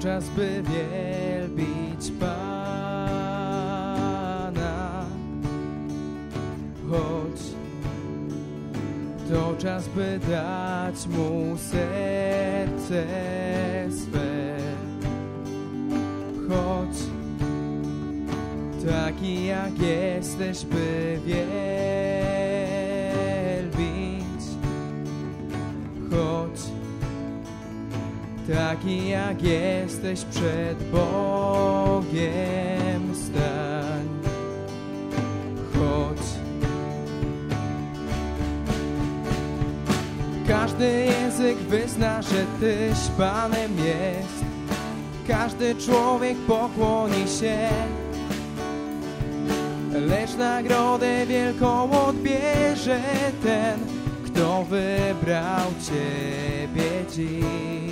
Czas, by wielbić Pana. Choć to czas, by dać Mu serce swe. Choć taki jak jesteś, by taki jak jesteś przed Bogiem stań. Choć każdy język wyzna, że Tyś Panem jest. Każdy człowiek pokłoni się lecz nagrodę wielką odbierze ten, kto wybrał Ciebie dziś.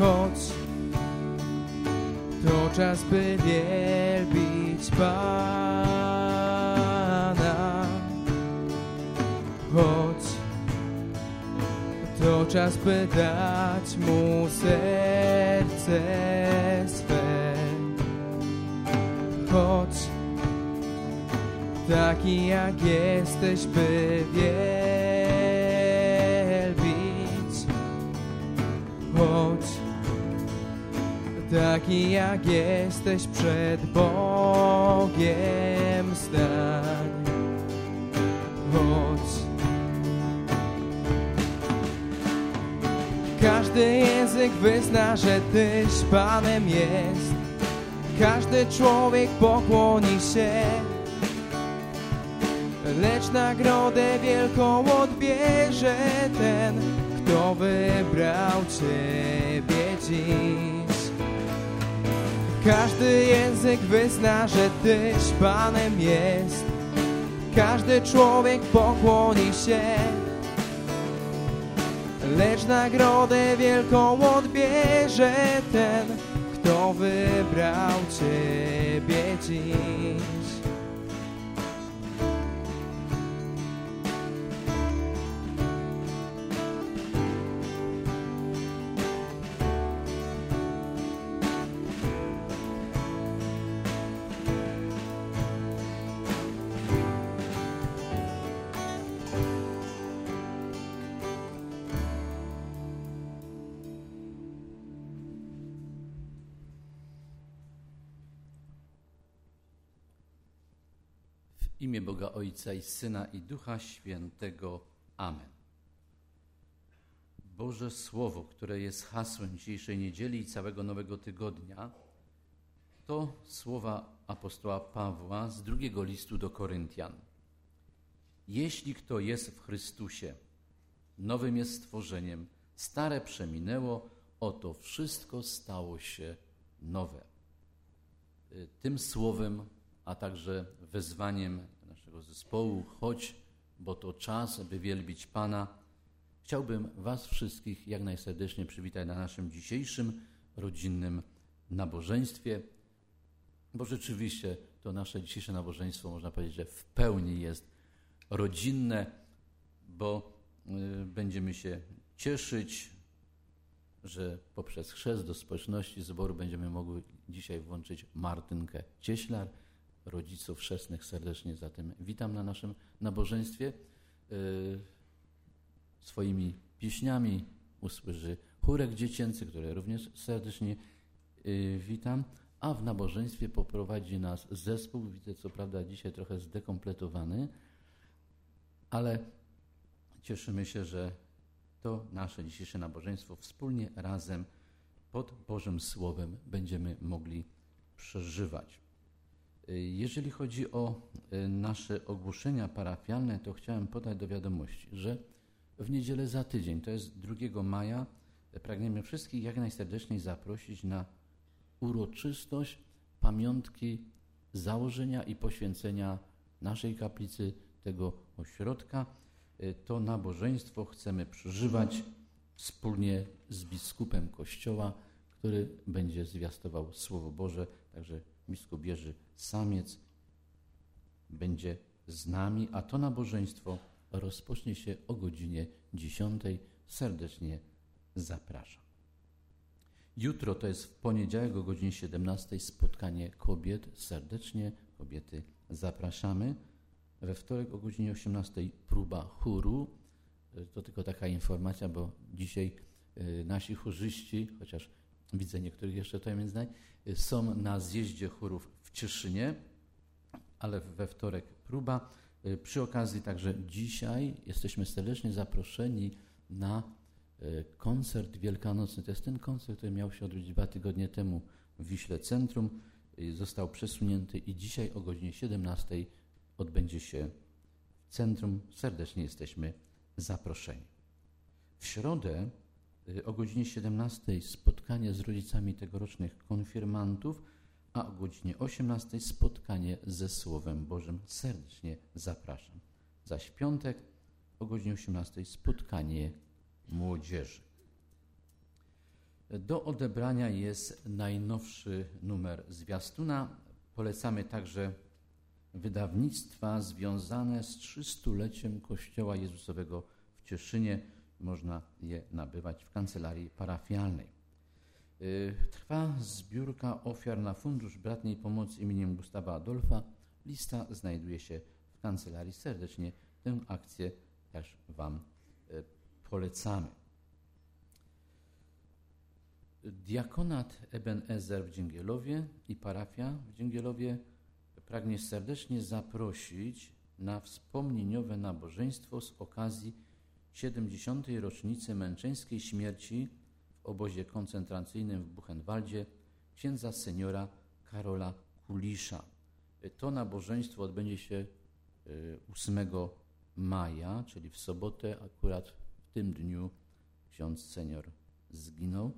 Choć to czas, by wielbić Pana. Choć to czas, by dać Mu serce swe. Choć taki jak jesteś, by wielbić. Taki jak jesteś przed Bogiem stań. Choć każdy język wyzna, że Tyś Panem jest. Każdy człowiek pokłoni się lecz nagrodę wielką odbierze ten, kto wybrał Ciebie dziś. Każdy język wyzna, że Tyś Panem jest. Każdy człowiek pokłoni się, lecz nagrodę wielką odbierze ten, kto wybrał Ciebie dziś. Imię Boga Ojca i Syna i Ducha Świętego. Amen. Boże Słowo, które jest hasłem dzisiejszej niedzieli i całego nowego tygodnia, to słowa apostoła Pawła z drugiego listu do Koryntian. Jeśli kto jest w Chrystusie, nowym jest stworzeniem, stare przeminęło, oto wszystko stało się nowe. Y, Tym słowem, a także wezwaniem zespołu, chodź, bo to czas, by wielbić Pana, chciałbym Was wszystkich jak najserdeczniej przywitać na naszym dzisiejszym rodzinnym nabożeństwie, bo rzeczywiście to nasze dzisiejsze nabożeństwo, można powiedzieć, że w pełni jest rodzinne, bo y, będziemy się cieszyć, że poprzez chrzest do społeczności zboru będziemy mogli dzisiaj włączyć Martynkę Cieślar. Rodziców chrzestnych serdecznie zatem witam na naszym nabożeństwie. Y, Swoimi pieśniami usłyszy chórek dziecięcy, który również serdecznie y, witam. A w nabożeństwie poprowadzi nas zespół, widzę co prawda dzisiaj trochę zdekompletowany, ale cieszymy się, że to nasze dzisiejsze nabożeństwo wspólnie razem pod Bożym Słowem będziemy mogli przeżywać. Y, Jeżeli chodzi o y, nasze ogłoszenia parafialne, to chciałem podać do wiadomości, że w niedzielę za tydzień, to jest 2 maja, y, pragniemy wszystkich jak najserdeczniej zaprosić na uroczystość pamiątki założenia i poświęcenia naszej kaplicy, tego ośrodka. To nabożeństwo chcemy przeżywać wspólnie z biskupem Kościoła, który będzie zwiastował Słowo Boże. Także biskup Jerzy Samiec będzie z nami, a to nabożeństwo rozpocznie się o godzinie 10. Serdecznie zapraszam. Jutro to jest w poniedziałek o godzinie 17 spotkanie kobiet. Serdecznie kobiety zapraszamy. We wtorek o godzinie 18 próba chóru. To tylko taka informacja, bo dzisiaj y, nasi chórzyści, chociaż widzę niektórych jeszcze tutaj między nami, są na zjeździe chórów w Cieszynie, ale we wtorek próba. Y, przy okazji także dzisiaj jesteśmy serdecznie zaproszeni na koncert wielkanocny. To jest ten koncert, który miał się odbyć dwa tygodnie temu w Wiśle Centrum. Został przesunięty i dzisiaj o godzinie 17 odbędzie się w centrum. Serdecznie jesteśmy zaproszeni. W środę y, o godzinie 17 spotkanie z rodzicami tegorocznych konfirmantów, a o godzinie 18 spotkanie ze Słowem Bożym. Serdecznie zapraszam. Zaś piątek o godzinie 18 spotkanie młodzieży. Do odebrania jest najnowszy numer zwiastuna. Polecamy także wydawnictwa związane z trzystuleciem Kościoła Jezusowego w Cieszynie. Można je nabywać w kancelarii parafialnej. Y, trwa zbiórka ofiar na Fundusz Bratniej Pomocy imieniem Gustawa Adolfa. Lista znajduje się w kancelarii. Serdecznie tę akcję też Wam y, polecamy. Diakonat Eben Ezer w Dzięgielowie i parafia w Dzięgielowie pragnie serdecznie zaprosić na wspomnieniowe nabożeństwo z okazji 70. rocznicy męczeńskiej śmierci w obozie koncentracyjnym w Buchenwaldzie księdza seniora Karola Kulisza. To nabożeństwo odbędzie się 8 e, maja, czyli w sobotę, akurat w tym dniu ksiądz senior zginął.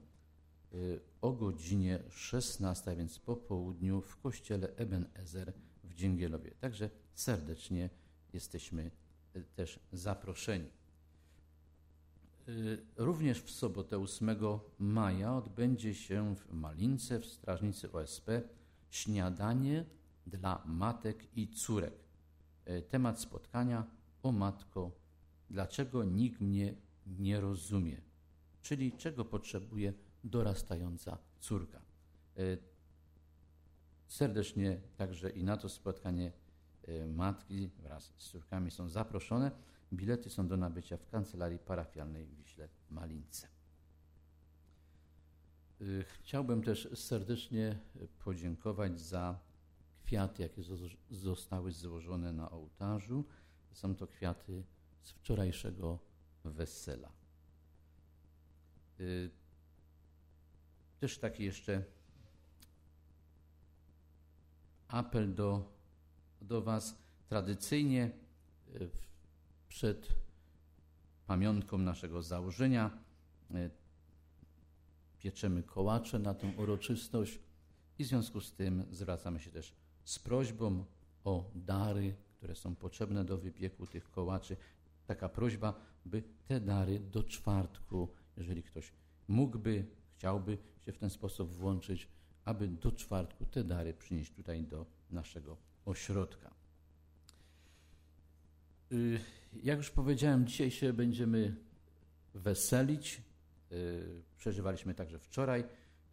Y, o godzinie 16, więc po południu w kościele Eben Ezer w Dzięgielowie. Także serdecznie jesteśmy y, też zaproszeni. Y, również w sobotę 8 maja odbędzie się w Malince w strażnicy OSP śniadanie dla matek i córek. Temat spotkania o matko, dlaczego nikt mnie nie rozumie, czyli czego potrzebuje dorastająca córka. E, serdecznie także i na to spotkanie matki wraz z córkami są zaproszone. Bilety są do nabycia w kancelarii parafialnej w Wiśle Malince. E, chciałbym też serdecznie podziękować za kwiaty, jakie zostały złożone na ołtarzu. Są to kwiaty z wczorajszego wesela. Też taki jeszcze apel do, do Was. Tradycyjnie e, przed pamiątką naszego założenia e, pieczemy kołacze na tę uroczystość i w związku z tym zwracamy się też z prośbą o dary, które są potrzebne do wypieku tych kołaczy. Taka prośba, by te dary do czwartku, jeżeli ktoś mógłby, chciałby się w ten sposób włączyć, aby do czwartku te dary przynieść tutaj do naszego ośrodka. Y, jak już powiedziałem, dzisiaj się będziemy weselić. Y, przeżywaliśmy także wczoraj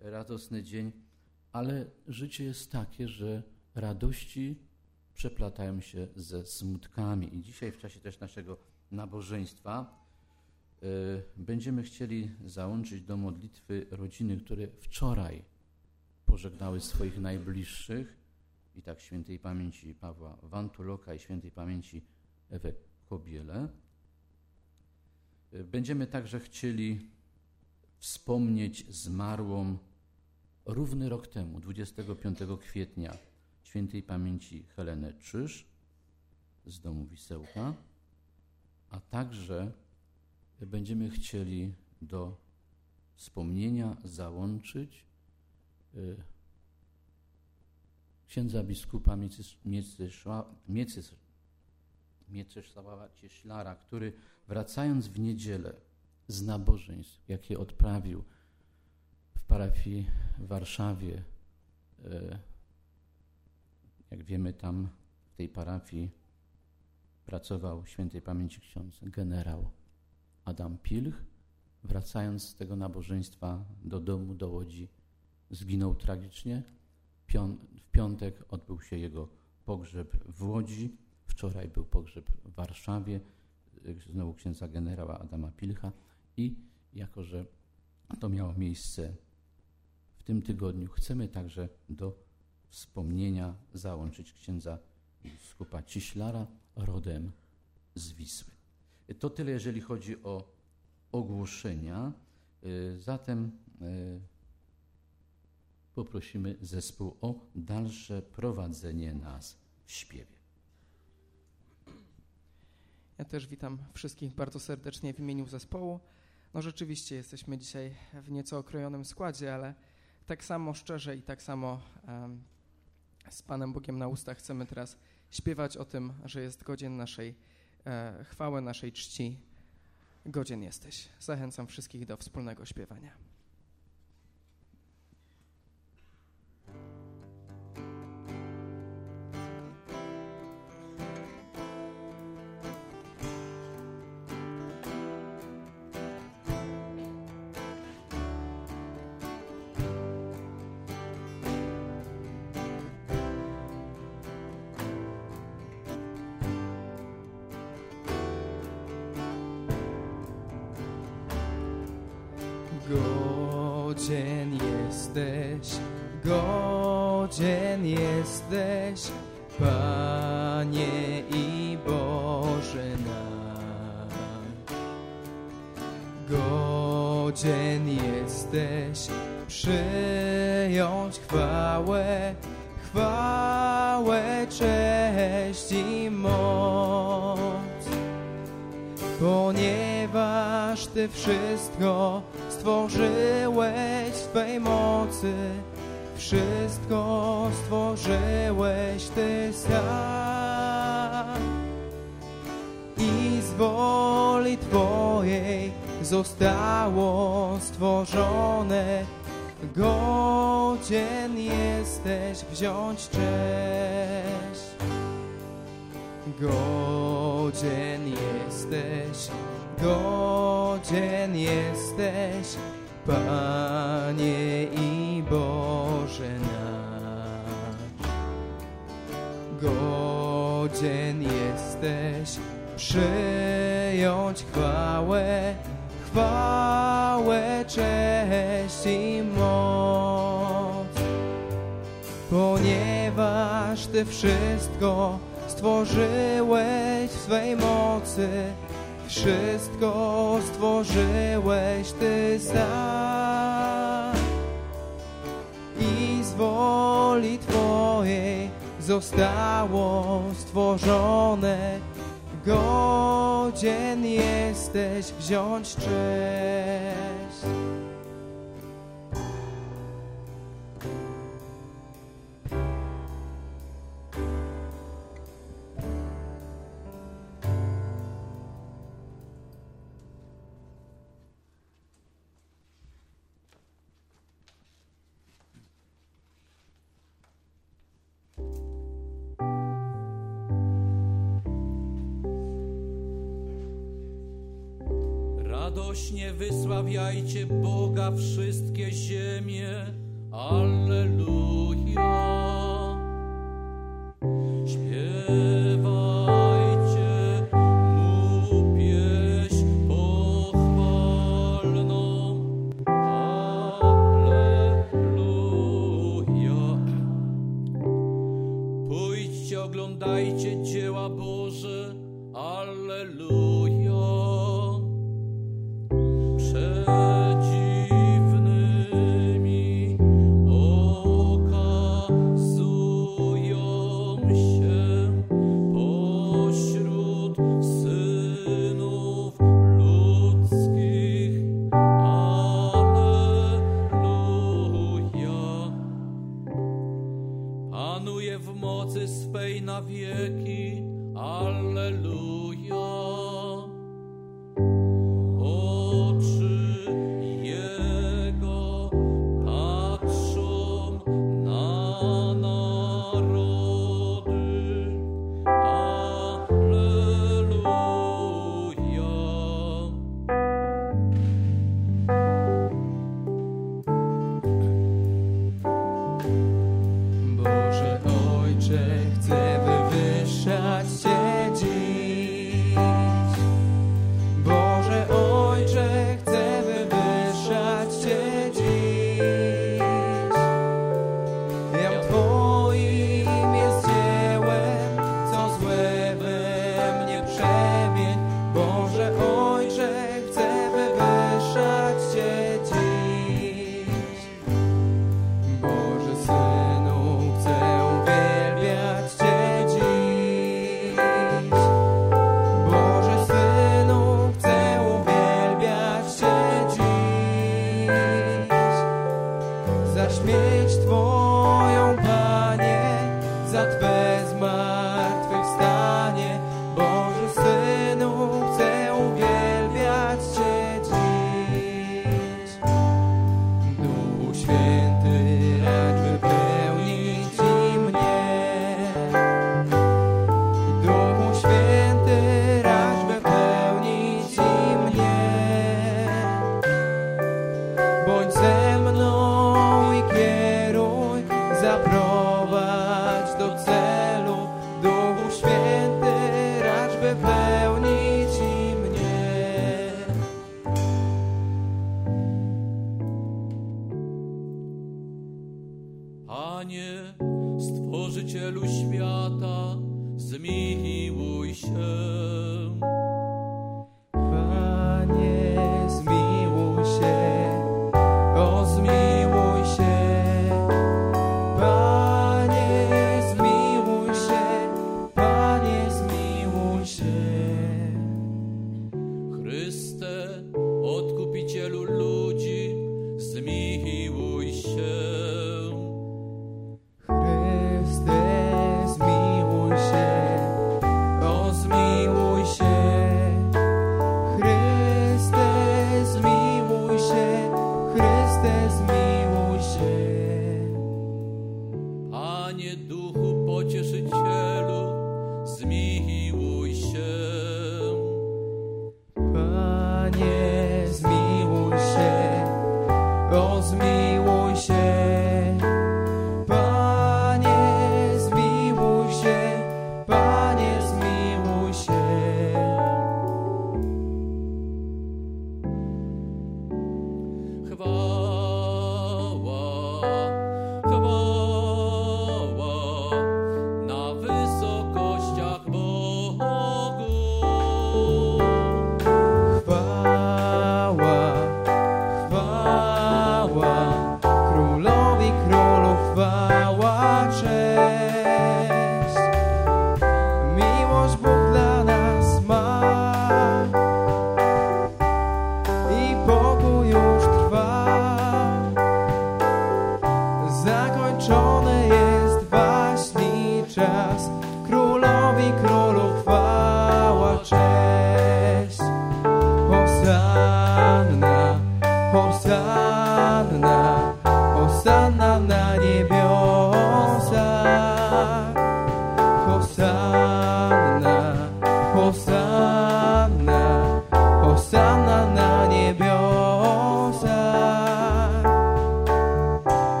radosny dzień, ale życie jest takie, że radości przeplatają się ze smutkami. I dzisiaj w czasie też naszego nabożeństwa E, będziemy chcieli załączyć do modlitwy rodziny, które wczoraj pożegnały swoich najbliższych i tak świętej pamięci Pawła Wantuloka i świętej pamięci Ewę Kobiele. E, będziemy także chcieli wspomnieć zmarłą równy rok temu, 25 kwietnia, świętej pamięci Helenę Czyż z domu Wisełka, a także będziemy chcieli do wspomnienia załączyć y, księdza biskupa Mieczysława Cieślara, który wracając w niedzielę z nabożeństw, jakie odprawił w parafii w Warszawie, y, jak wiemy tam w tej parafii pracował świętej pamięci ksiądz generał Adam Pilch, wracając z tego nabożeństwa do domu, do Łodzi, zginął tragicznie. W piątek odbył się jego pogrzeb w Łodzi. Wczoraj był pogrzeb w Warszawie, znowu księdza generała Adama Pilcha i jako, że to miało miejsce w tym tygodniu, chcemy także do wspomnienia załączyć księdza biskupa Ciślara rodem z Wisły. To tyle, jeżeli chodzi o ogłoszenia. Y, zatem y, poprosimy zespół o dalsze prowadzenie nas w śpiewie. Ja też witam wszystkich bardzo serdecznie w imieniu zespołu. No rzeczywiście jesteśmy dzisiaj w nieco okrojonym składzie, ale tak samo szczerze i tak samo um, z Panem Bogiem na ustach chcemy teraz śpiewać o tym, że jest godzien naszej e, chwały, naszej czci. Godzien jesteś. Zachęcam wszystkich do wspólnego śpiewania. Ponieważ Ty wszystko stworzyłeś Twej mocy, wszystko stworzyłeś Ty sam. I z woli Twojej zostało stworzone, godzien jesteś wziąć cześć. Godzien jesteś godzien jesteś, Panie i Boże nasz. Godzien jesteś przyjąć chwałę, chwałę, cześć i moc, ponieważ Ty wszystko stworzyłeś w swej mocy, wszystko stworzyłeś Ty sam i z woli Twojej zostało stworzone. Godzien jesteś wziąć cześć. Wysławiajcie Boga wszystkie ziemie. Alleluja.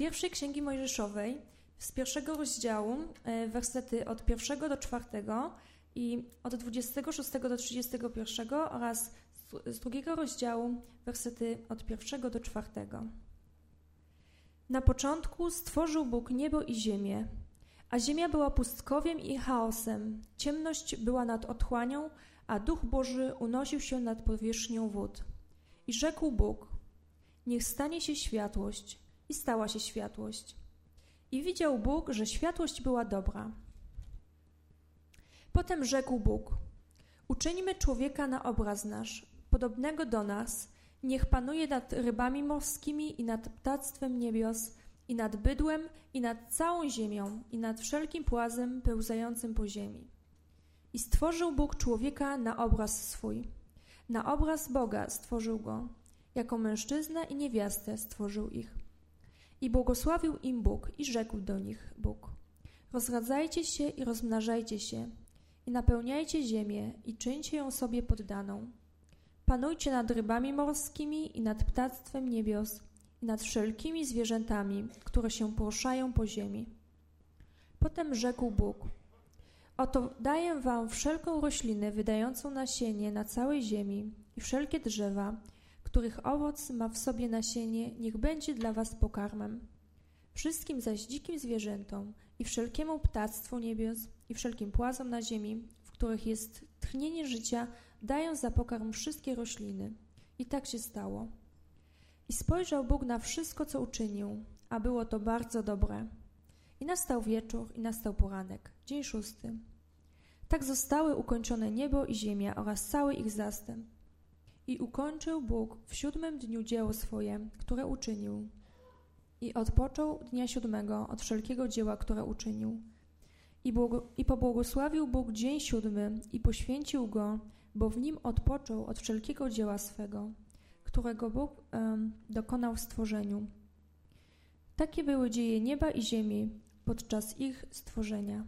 Pierwszej księgi Mojżeszowej, z pierwszego rozdziału, e, wersety od pierwszego do czwartego i od 26 do 31 oraz z- drugiego rozdziału, wersety od pierwszego do czwartego. Na początku stworzył Bóg niebo i ziemię, a ziemia była pustkowiem i chaosem. Ciemność była nad otchłanią, a Duch Boży unosił się nad powierzchnią wód. I rzekł Bóg: Niech stanie się światłość. I stała się światłość. I widział Bóg, że światłość była dobra. Potem rzekł Bóg: Uczyńmy człowieka na obraz nasz, podobnego do nas, niech panuje nad rybami morskimi i nad ptactwem niebios, i nad bydłem, i nad całą ziemią, i nad wszelkim płazem pełzającym po ziemi. I stworzył Bóg człowieka na obraz swój. Na obraz Boga stworzył go. Jako mężczyznę i niewiastę stworzył ich. I błogosławił im Bóg i rzekł do nich Bóg: Rozradzajcie się i rozmnażajcie się, i napełniajcie ziemię i czyńcie ją sobie poddaną. Panujcie nad rybami morskimi i nad ptactwem niebios i nad wszelkimi zwierzętami, które się poruszają po ziemi. Potem rzekł Bóg: Oto daję wam wszelką roślinę wydającą nasienie na całej ziemi i wszelkie drzewa, których owoc ma w sobie nasienie, niech będzie dla was pokarmem. Wszystkim zaś dzikim zwierzętom i wszelkiemu ptactwu niebios i wszelkim płazom na ziemi, w których jest tchnienie życia, dają za pokarm wszystkie rośliny. I tak się stało. I spojrzał Bóg na wszystko, co uczynił, a było to bardzo dobre. I nastał wieczór, i nastał poranek, dzień szósty. Tak zostały ukończone niebo i ziemia oraz cały ich zastęp. I ukończył Bóg w siódmym dniu dzieło swoje, które uczynił. I odpoczął dnia siódmego od wszelkiego dzieła, które uczynił. I, błogo, I pobłogosławił Bóg dzień siódmy i poświęcił go, bo w nim odpoczął od wszelkiego dzieła swego, którego Bóg dokonał w stworzeniu. Takie były dzieje nieba i ziemi podczas ich stworzenia.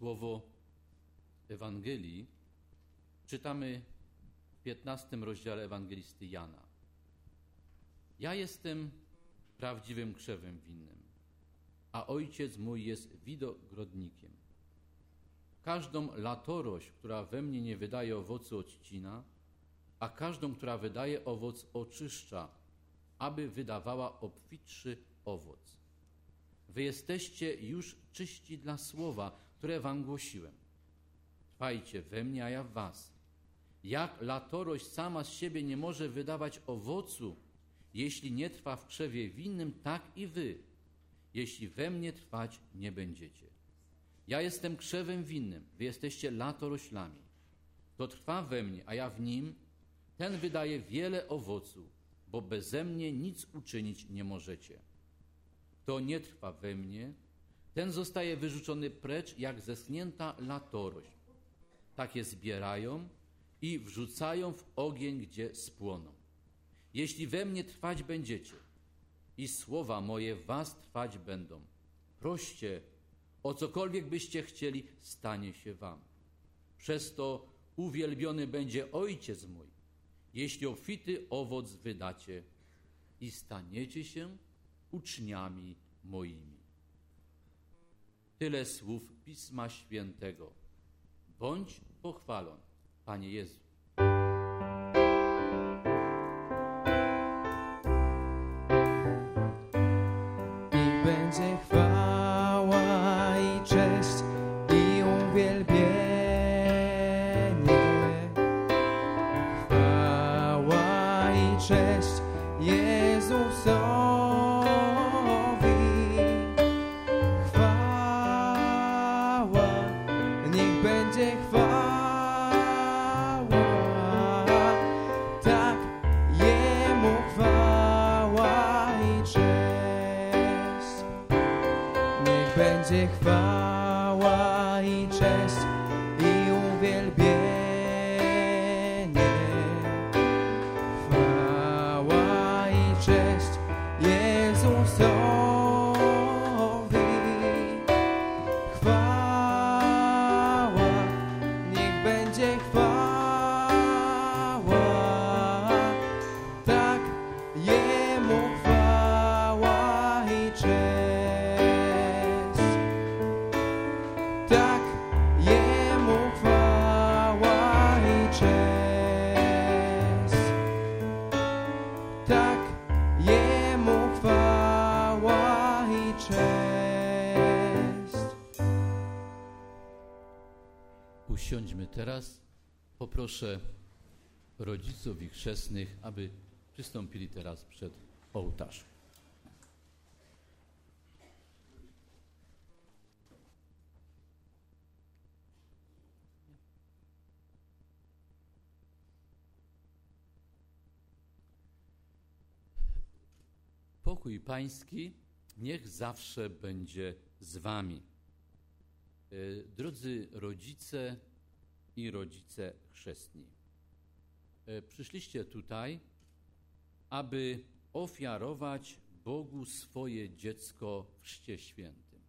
Słowo Ewangelii czytamy w 15 rozdziale Ewangelisty Jana. Ja jestem prawdziwym krzewem winnym, a ojciec mój jest widogrodnikiem. Każdą latorość, która we mnie nie wydaje owocu, odcina, a każdą, która wydaje owoc, oczyszcza, aby wydawała obfitszy owoc. Wy jesteście już czyści dla słowa, które wam głosiłem. Trwajcie we mnie, a ja w was. Jak latorość sama z siebie nie może wydawać owocu, jeśli nie trwa w krzewie winnym, tak i wy, jeśli we mnie trwać nie będziecie. Ja jestem krzewem winnym, wy jesteście latoroślami. To trwa we mnie, a ja w nim, ten wydaje wiele owocu, bo beze mnie nic uczynić nie możecie. Kto nie trwa we mnie, ten zostaje wyrzucony precz jak zeschnięta latorość. Takie zbierają i wrzucają w ogień, gdzie spłoną. Jeśli we mnie trwać będziecie i słowa moje was trwać będą, proście, o cokolwiek byście chcieli, stanie się wam. Przez to uwielbiony będzie Ojciec mój, jeśli obfity owoc wydacie i staniecie się uczniami moimi. Tyle słów Pisma Świętego. Bądź pochwalony, Panie Jezu. Cześć. Usiądźmy teraz. Poproszę rodziców i chrzestnych, aby przystąpili teraz przed ołtarz. Pokój Pański niech zawsze będzie z Wami. E, Drodzy rodzice i rodzice chrzestni, e, przyszliście tutaj, aby ofiarować Bogu swoje dziecko w Chrzcie Świętym.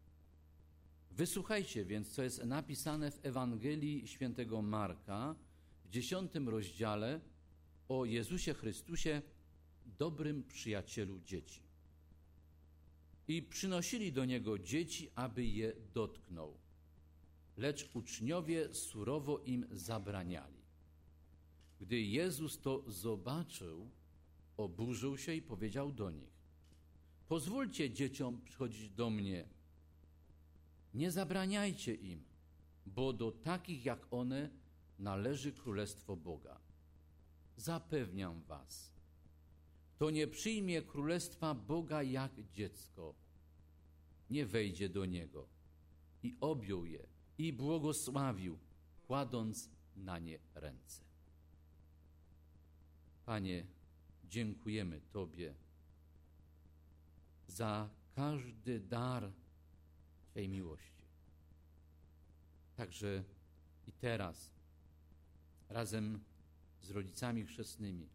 Wysłuchajcie więc, co jest napisane w Ewangelii świętego Marka w dziesiątym rozdziale o Jezusie Chrystusie, dobrym przyjacielu dzieci. I przynosili do Niego dzieci, aby je dotknął lecz uczniowie surowo im zabraniali. Gdy Jezus to zobaczył, oburzył się i powiedział do nich: Pozwólcie dzieciom przychodzić do mnie. Nie zabraniajcie im, bo do takich jak one należy królestwo Boga. Zapewniam was, kto nie przyjmie królestwa Boga jak dziecko, nie wejdzie do niego. I objął je i błogosławił, kładąc na nie ręce. Panie, dziękujemy Tobie za każdy dar Twej miłości. Także i teraz, razem z rodzicami chrzestnymi,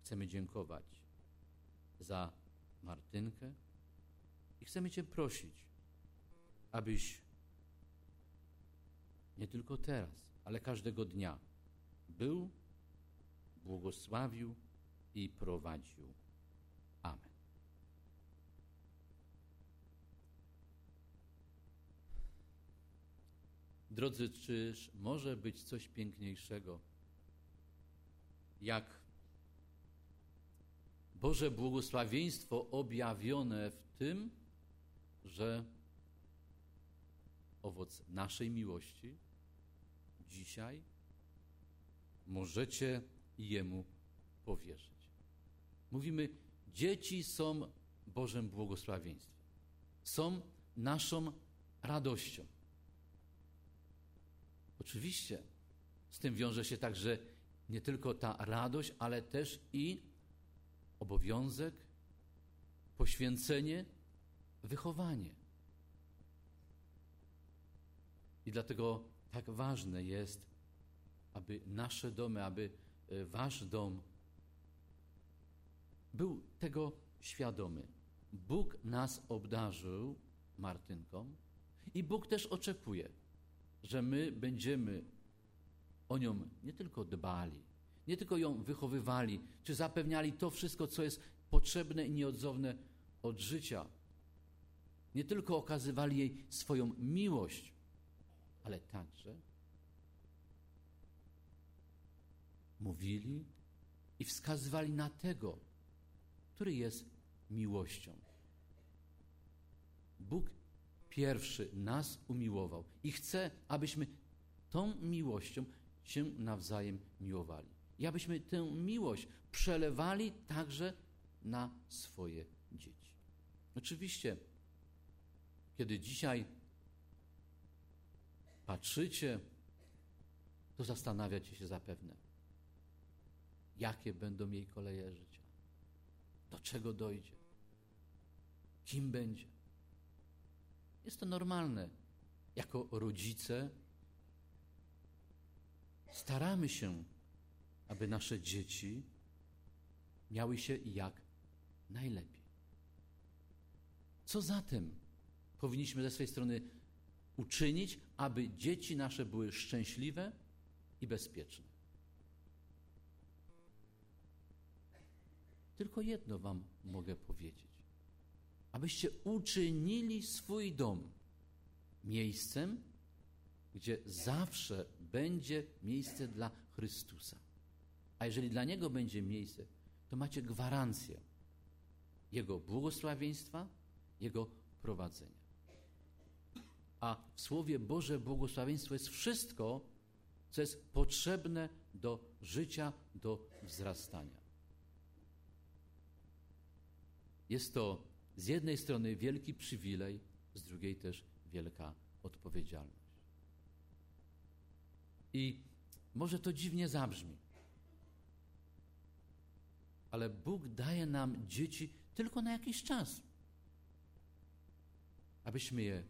chcemy dziękować za Martynkę chcemy Cię prosić, abyś nie tylko teraz, ale każdego dnia był, błogosławił i prowadził. Amen. Drodzy, czyż może być coś piękniejszego, jak Boże błogosławieństwo objawione w tym, że owoc naszej miłości dzisiaj możecie Jemu powierzyć. Mówimy, dzieci są Bożym błogosławieństwem, są naszą radością. Oczywiście z tym wiąże się także nie tylko ta radość, ale też i obowiązek, poświęcenie, wychowanie. I dlatego tak ważne jest, aby nasze domy, aby e, wasz dom był tego świadomy. Bóg nas obdarzył Martynką i Bóg też oczekuje, że my będziemy o nią nie tylko dbali, nie tylko ją wychowywali, czy zapewniali to wszystko, co jest potrzebne i nieodzowne od życia. Nie tylko okazywali jej swoją miłość, ale także mówili i wskazywali na tego, który jest miłością. Bóg pierwszy nas umiłował i chce, abyśmy tą miłością się nawzajem miłowali. I abyśmy tę miłość przelewali także na swoje dzieci. Oczywiście, kiedy dzisiaj patrzycie, to zastanawiacie się zapewne, jakie będą jej koleje życia, do czego dojdzie, kim będzie. Jest to normalne. Jako rodzice staramy się, aby nasze dzieci miały się jak najlepiej. Co zatem powinniśmy ze swojej strony uczynić, aby dzieci nasze były szczęśliwe i bezpieczne? Tylko jedno Wam mogę powiedzieć. Abyście uczynili swój dom miejscem, gdzie zawsze będzie miejsce dla Chrystusa. A jeżeli dla Niego będzie miejsce, to macie gwarancję Jego błogosławieństwa, Jego prowadzenia. A w Słowie Boże błogosławieństwo jest wszystko, co jest potrzebne do życia, do wzrastania. Jest to z jednej strony wielki przywilej, z drugiej też wielka odpowiedzialność. I może to dziwnie zabrzmi, ale Bóg daje nam dzieci tylko na jakiś czas, abyśmy je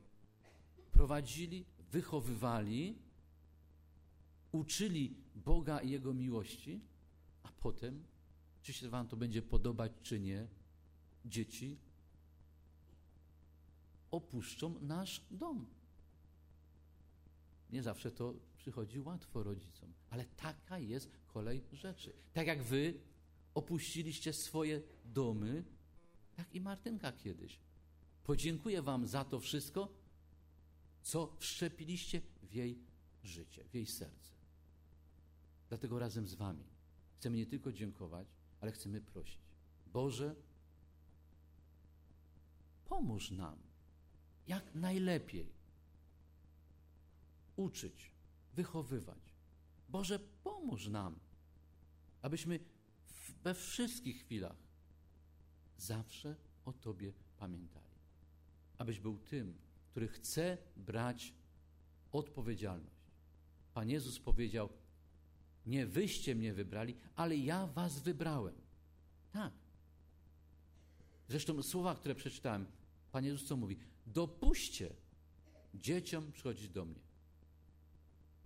prowadzili, wychowywali, uczyli Boga i Jego miłości, a potem, czy się Wam to będzie podobać, czy nie, dzieci opuszczą nasz dom. Nie zawsze to przychodzi łatwo rodzicom, ale taka jest kolej rzeczy. Tak jak wy opuściliście swoje domy, tak i Martynka kiedyś. Podziękuję Wam za to wszystko, co wszczepiliście w jej życie, w jej serce. Dlatego razem z Wami chcemy nie tylko dziękować, ale chcemy prosić. Boże, pomóż nam jak najlepiej uczyć, wychowywać. Boże, pomóż nam, abyśmy we wszystkich chwilach zawsze o Tobie pamiętali. Abyś był tym, który chce brać odpowiedzialność. Pan Jezus powiedział: Nie wyście mnie wybrali, ale ja was wybrałem. Tak. Zresztą słowa, które przeczytałem, Pan Jezus co mówi? Dopuśćcie dzieciom przychodzić do mnie.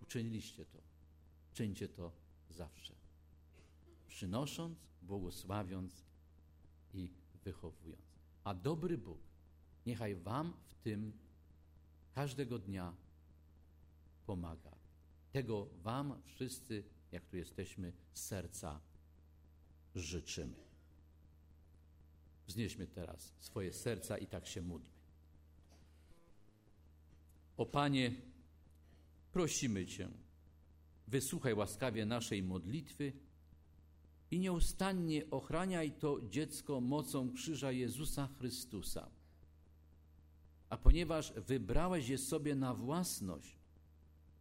Uczyniliście to. Czyńcie to zawsze. Przynosząc, błogosławiąc i wychowując. A dobry Bóg niechaj Wam w tym każdego dnia pomaga. Tego Wam wszyscy, jak tu jesteśmy, z serca życzymy. Wznieśmy teraz swoje serca i tak się módlmy. O Panie, prosimy Cię, wysłuchaj łaskawie naszej modlitwy i nieustannie ochraniaj to dziecko mocą krzyża Jezusa Chrystusa. A ponieważ wybrałeś je sobie na własność,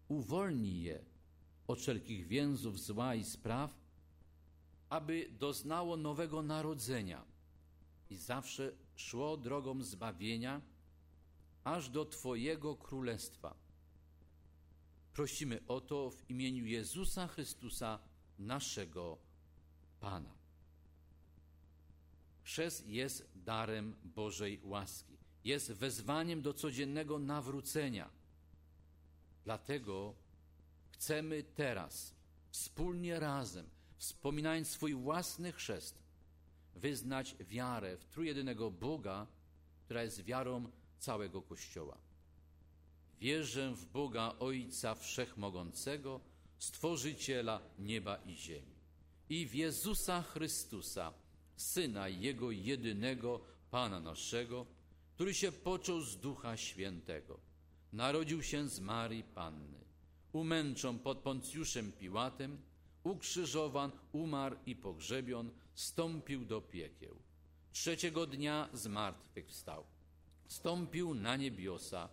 uwolnij je od wszelkich więzów zła i spraw, aby doznało nowego narodzenia i zawsze szło drogą zbawienia aż do Twojego królestwa. Prosimy o to w imieniu Jezusa Chrystusa, naszego Pana. Chrzest jest darem Bożej łaski, jest wezwaniem do codziennego nawrócenia. Dlatego chcemy teraz, wspólnie razem, wspominając swój własny chrzest, wyznać wiarę w trójjedynego Boga, która jest wiarą całego Kościoła. Wierzę w Boga Ojca Wszechmogącego, Stworzyciela nieba i ziemi i w Jezusa Chrystusa, Syna Jego jedynego, Pana naszego, który się począł z Ducha Świętego, narodził się z Marii Panny, umęczon pod Poncjuszem Piłatem, ukrzyżowan, umarł i pogrzebion, stąpił do piekieł. Trzeciego dnia zmartwychwstał, stąpił na niebiosa,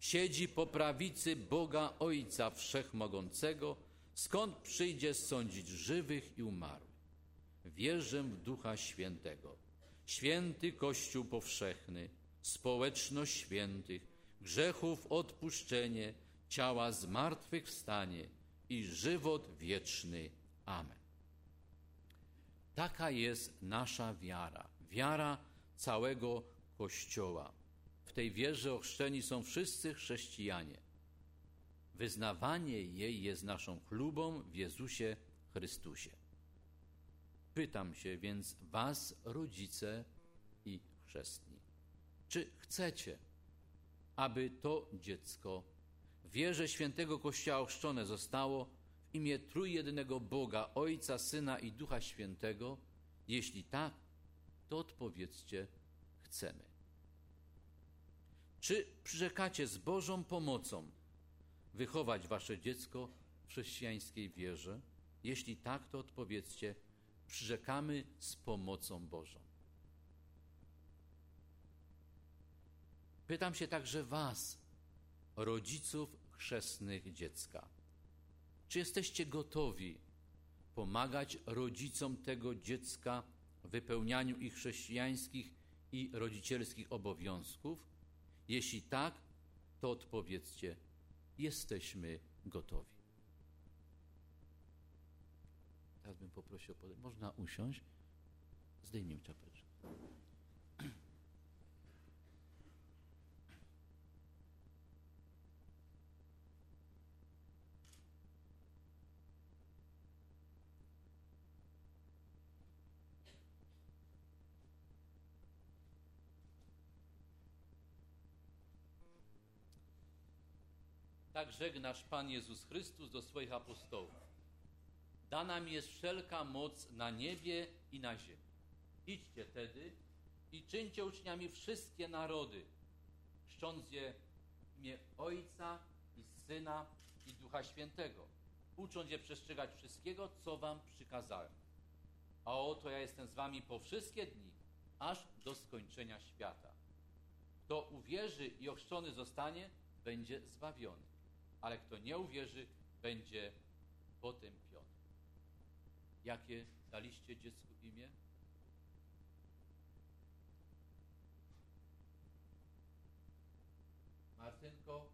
siedzi po prawicy Boga Ojca Wszechmogącego, skąd przyjdzie sądzić żywych i umarłych. Wierzę w Ducha Świętego, święty Kościół powszechny, społeczność świętych, grzechów odpuszczenie, ciała zmartwychwstanie i żywot wieczny. Amen. Taka jest nasza wiara, wiara całego Kościoła. W tej wierze ochrzczeni są wszyscy chrześcijanie. Wyznawanie jej jest naszą chlubą w Jezusie Chrystusie. Pytam się więc Was, rodzice i chrzestni, czy chcecie, aby to dziecko w wierze świętego Kościoła ochrzczone zostało w imię trójjedynego Boga, Ojca, Syna i Ducha Świętego? Jeśli tak, to odpowiedzcie, chcemy. Czy przyrzekacie z Bożą pomocą wychować wasze dziecko w chrześcijańskiej wierze? Jeśli tak, to odpowiedzcie, przyrzekamy z pomocą Bożą. Pytam się także Was, rodziców chrzestnych dziecka. Czy jesteście gotowi pomagać rodzicom tego dziecka w wypełnianiu ich chrześcijańskich i rodzicielskich obowiązków? Jeśli tak, to odpowiedzcie: jesteśmy gotowi. Teraz bym poprosił. Można usiąść. Zdejmijmy czapeczkę. Tak żegnasz Pan Jezus Chrystus do swoich apostołów. Dana mi jest wszelka moc na niebie i na ziemi. Idźcie tedy i czyńcie uczniami wszystkie narody, chrzcząc je w imię Ojca i Syna i Ducha Świętego, ucząc je przestrzegać wszystkiego, co wam przykazałem. A oto ja jestem z wami po wszystkie dni, aż do skończenia świata. Kto uwierzy i ochrzczony zostanie, będzie zbawiony, ale kto nie uwierzy, będzie potępiony. Jakie daliście dziecku imię? Martynko,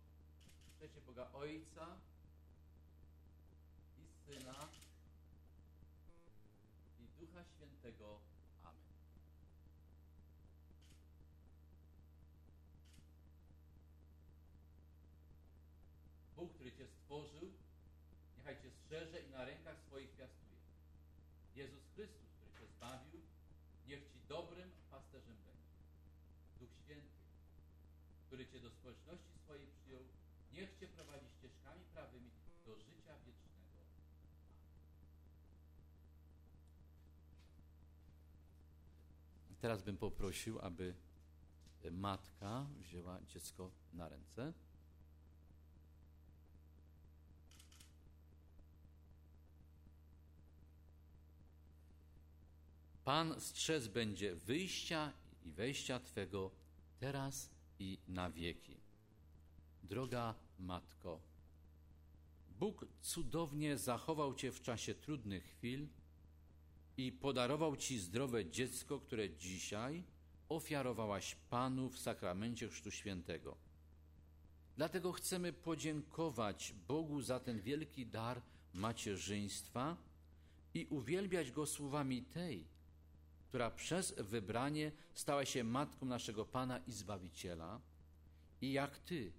czcie Boga Ojca i Syna i Ducha Świętego. Amen. Bóg, który Cię stworzył, niechaj Cię strzeże i na rękach swoich piastuje. Jezus Chrystus, który Cię zbawił, niech Ci dobrym pasterzem będzie. Duch Święty, który Cię do społeczności swojej przyjął, Niech Cię prowadzi ścieżkami prawymi do życia wiecznego. Teraz bym poprosił, aby matka wzięła dziecko na ręce. Pan strzec będzie wyjścia i wejścia Twego teraz i na wieki. Droga Matko, Bóg cudownie zachował Cię w czasie trudnych chwil i podarował Ci zdrowe dziecko, które dzisiaj ofiarowałaś Panu w sakramencie Chrztu Świętego. Dlatego chcemy podziękować Bogu za ten wielki dar macierzyństwa i uwielbiać Go słowami tej, która przez wybranie stała się matką naszego Pana i Zbawiciela i jak Ty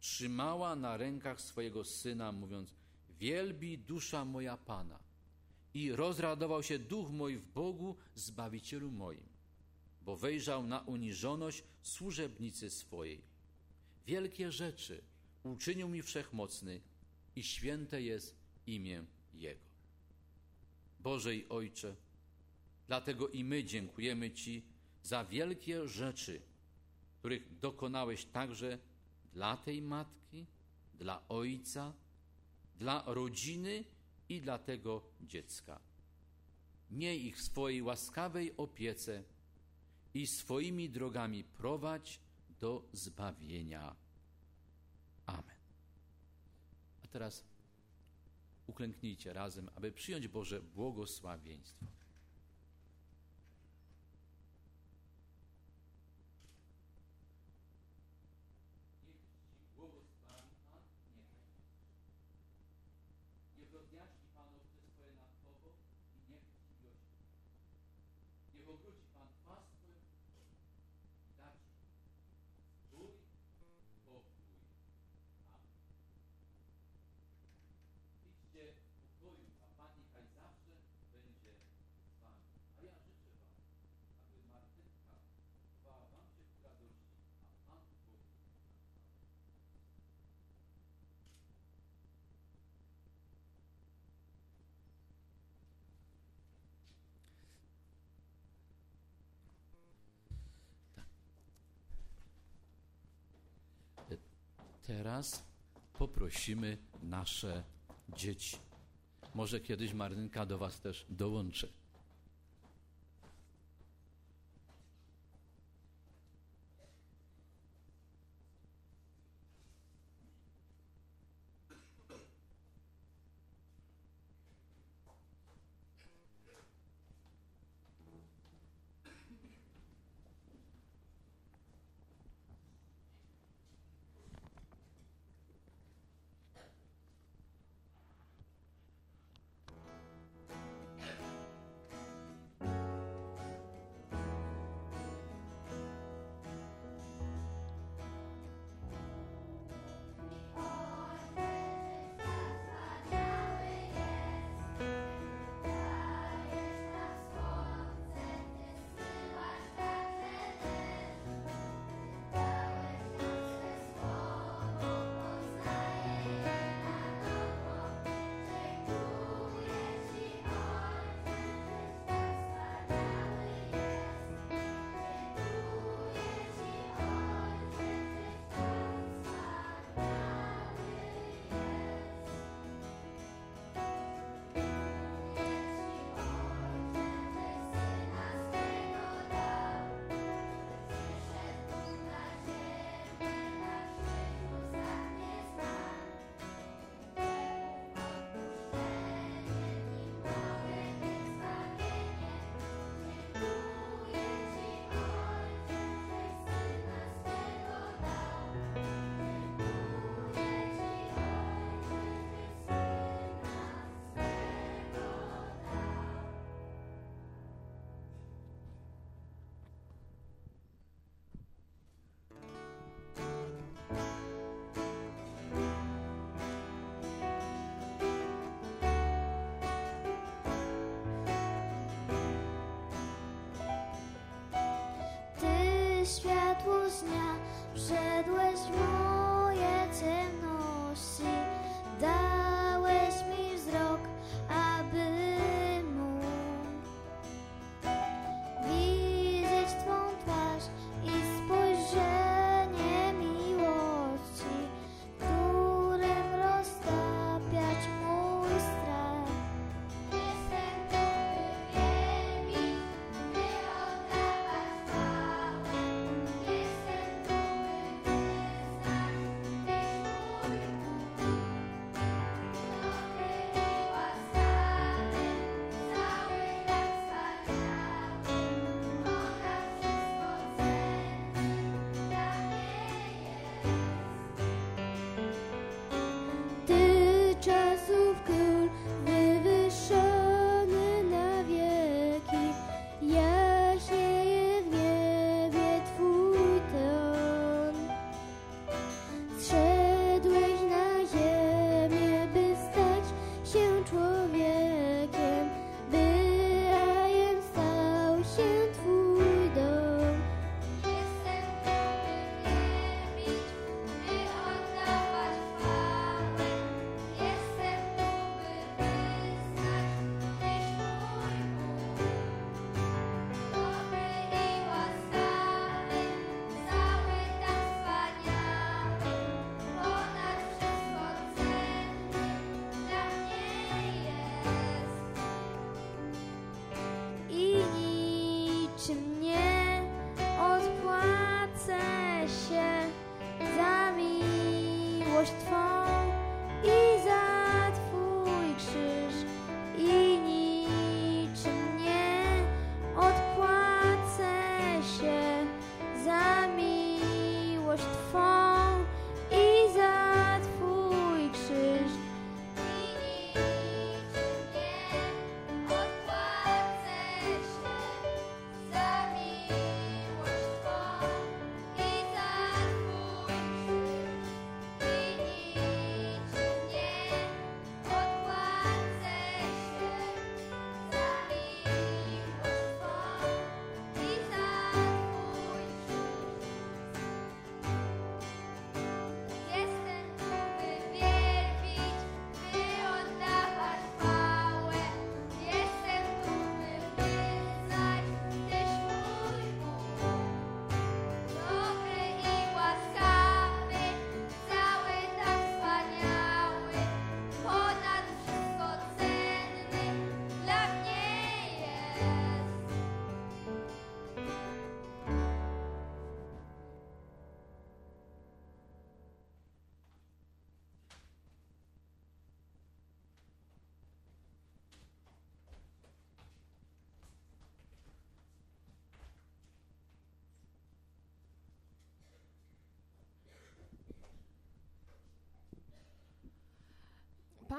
trzymała na rękach swojego Syna, mówiąc wielbi dusza moja Pana i rozradował się duch mój w Bogu, Zbawicielu moim, bo wejrzał na uniżoność służebnicy swojej. Wielkie rzeczy uczynił mi Wszechmocny i święte jest imię Jego. Boże i Ojcze, Dlatego i my dziękujemy Ci za wielkie rzeczy, których dokonałeś także dla tej matki, dla ojca, dla rodziny i dla tego dziecka. Miej ich w swojej łaskawej opiece i swoimi drogami prowadź do zbawienia. Amen. A teraz uklęknijcie razem, aby przyjąć Boże błogosławieństwo. Niech rozjaśni Pan oczy swoje nad Tobą i niech Ci miłości. Niech obróci Pan twarz swoją i da Ci swój pokój. Amen. Idźcie w pokoju, a Pan niechaj zawsze będzie z Wami. A ja życzę Wam, aby Martynka chowała Wam się w radości, a Pan w Bogu. Teraz poprosimy nasze dzieci. Może kiedyś Marynka do Was też dołączy. Dnia wszedłeś w moje moje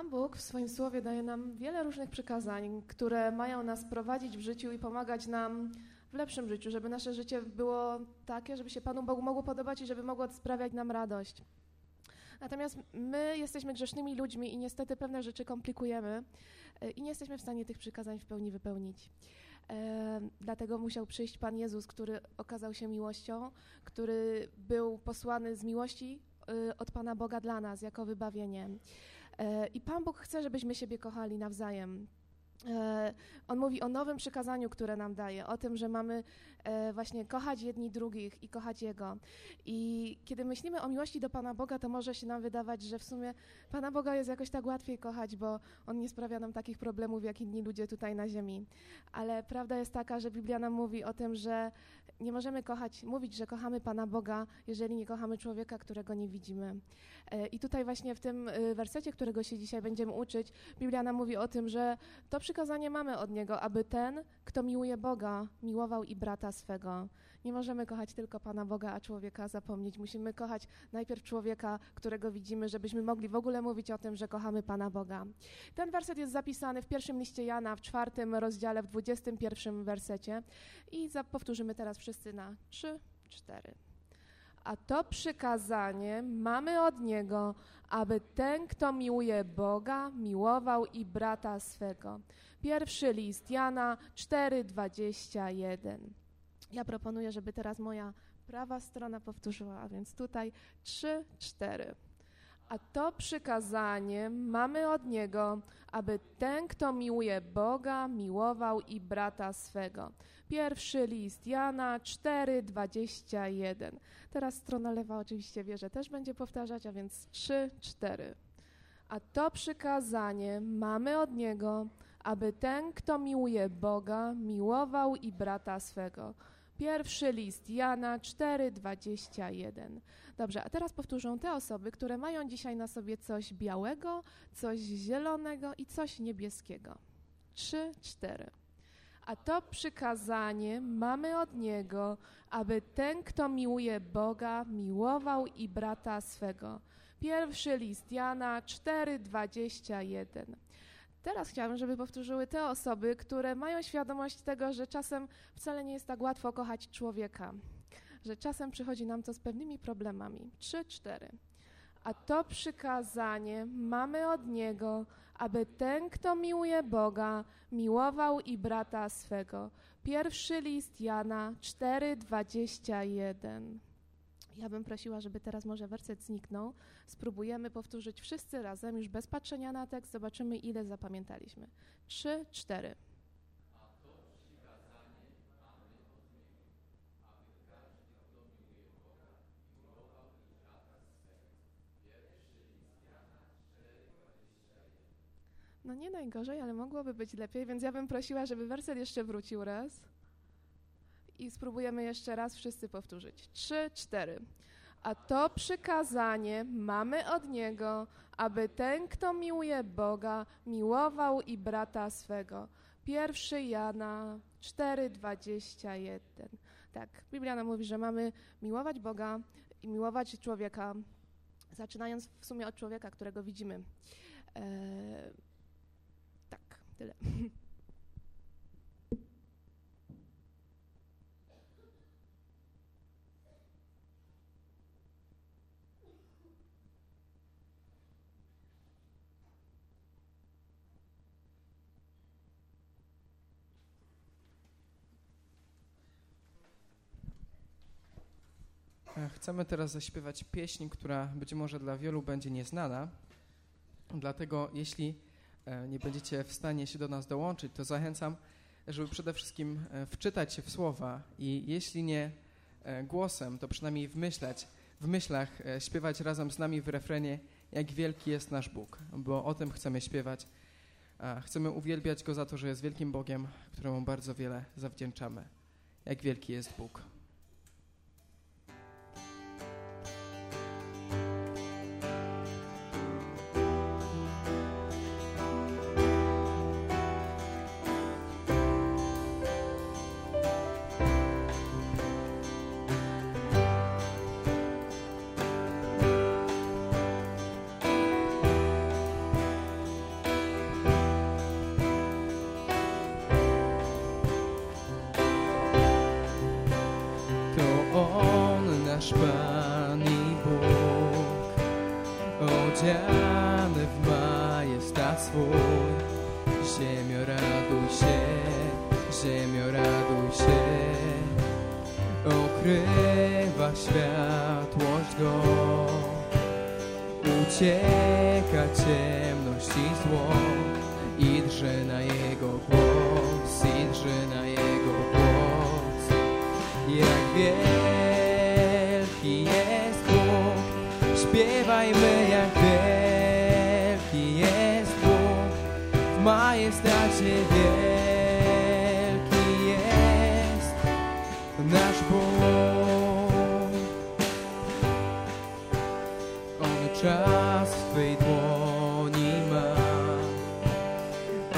Pan Bóg w swoim słowie daje nam wiele różnych przykazań, które mają nas prowadzić w życiu i pomagać nam w lepszym życiu, żeby nasze życie było takie, żeby się Panu Bogu mogło podobać i żeby mogło sprawiać nam radość. Natomiast my jesteśmy grzesznymi ludźmi i niestety pewne rzeczy komplikujemy e, i nie jesteśmy w stanie tych przykazań w pełni wypełnić. E, dlatego musiał przyjść Pan Jezus, który okazał się miłością, który był posłany z miłości e, od Pana Boga dla nas jako wybawienie. E, I Pan Bóg chce, żebyśmy siebie kochali nawzajem. E, On mówi o nowym przykazaniu, które nam daje, o tym, że mamy e, właśnie kochać jedni drugich i kochać Jego. I kiedy myślimy o miłości do Pana Boga, to może się nam wydawać, że w sumie Pana Boga jest jakoś tak łatwiej kochać, bo On nie sprawia nam takich problemów, jak inni ludzie tutaj na ziemi. Ale prawda jest taka, że Biblia nam mówi o tym, że nie możemy kochać, mówić, że kochamy Pana Boga, jeżeli nie kochamy człowieka, którego nie widzimy. E, I tutaj właśnie w tym wersecie, którego się dzisiaj będziemy uczyć, Biblia nam mówi o tym, że to przykazanie mamy od Niego, aby ten, kto miłuje Boga, miłował i brata swego. Nie możemy kochać tylko Pana Boga, a człowieka zapomnieć. Musimy kochać najpierw człowieka, którego widzimy, żebyśmy mogli w ogóle mówić o tym, że kochamy Pana Boga. Ten werset jest zapisany w pierwszym liście Jana, w czwartym rozdziale, w dwudziestym pierwszym wersecie. I powtórzymy teraz wszyscy na trzy, cztery. A to przykazanie mamy od Niego, aby ten, kto miłuje Boga, miłował i brata swego. Pierwszy list Jana 4:21. Ja proponuję, żeby teraz moja prawa strona powtórzyła, a więc tutaj trzy, cztery. A to przykazanie mamy od Niego, aby ten, kto miłuje Boga, miłował i brata swego. Pierwszy list Jana 4, 21. Teraz strona lewa oczywiście wie, że też będzie powtarzać, a więc 3, 4. A to przykazanie mamy od Niego, aby ten, kto miłuje Boga, miłował i brata swego. Pierwszy list Jana 4, 21. Dobrze, a teraz powtórzą te osoby, które mają dzisiaj na sobie coś białego, coś zielonego i coś niebieskiego. Trzy, cztery. A to przykazanie mamy od Niego, aby ten, kto miłuje Boga, miłował i brata swego. Pierwszy list Jana 4:21. Teraz chciałabym, żeby powtórzyły te osoby, które mają świadomość tego, że czasem wcale nie jest tak łatwo kochać człowieka, że czasem przychodzi nam to z pewnymi problemami. Trzy, cztery. A to przykazanie mamy od Niego, aby ten, kto miłuje Boga, miłował i brata swego. Pierwszy list Jana 4:21. Ja bym prosiła, żeby teraz może werset zniknął. Spróbujemy powtórzyć wszyscy razem, już bez patrzenia na tekst, zobaczymy ile zapamiętaliśmy. Trzy, cztery. No nie najgorzej, ale mogłoby być lepiej, więc ja bym prosiła, żeby werset jeszcze wrócił raz. I spróbujemy jeszcze raz wszyscy powtórzyć. Trzy, cztery. A to przykazanie mamy od Niego, aby ten, kto miłuje Boga, miłował i brata swego. Pierwszy Jana 4:21. Tak, Biblia nam mówi, że mamy miłować Boga i miłować człowieka, zaczynając w sumie od człowieka, którego widzimy. Eee, tak, tyle. Chcemy teraz zaśpiewać pieśń, która być może dla wielu będzie nieznana. Dlatego, jeśli e, nie będziecie w stanie się do nas dołączyć, to zachęcam, żeby przede wszystkim e, wczytać się w słowa i jeśli nie e, głosem, to przynajmniej w myśleć, w myślach e, śpiewać razem z nami w refrenie, jak wielki jest nasz Bóg, bo o tym chcemy śpiewać. Chcemy uwielbiać Go za to, że jest wielkim Bogiem, któremu bardzo wiele zawdzięczamy. Jak wielki jest Bóg. Odziany w majestat swój. Ziemio, raduj się, ziemio, raduj się, okrywa światłość Go. Ucieka ciemność i zło i na Jego głos, i na Jego głos. Jak wielki jest Bóg, śpiewajmy majestacie wielki jest nasz Bóg. On czas w Twej dłoni ma,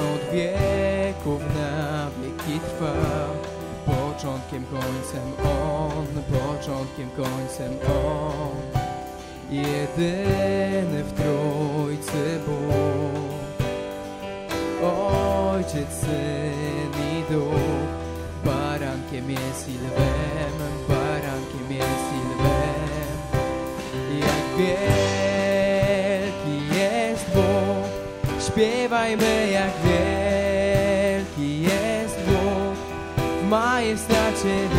od wieków na wieki trwa. Początkiem, końcem On, początkiem, końcem On. Jedyny w Trójcy barankiem jest i lwem, barankiem jest i lwem. Jak wielki jest Bóg, śpiewajmy jak wielki jest Bóg, w majestacie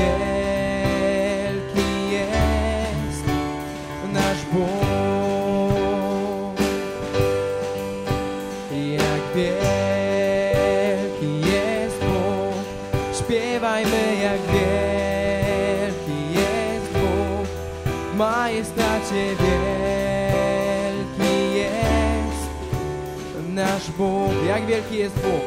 Jak wielki jest Bóg.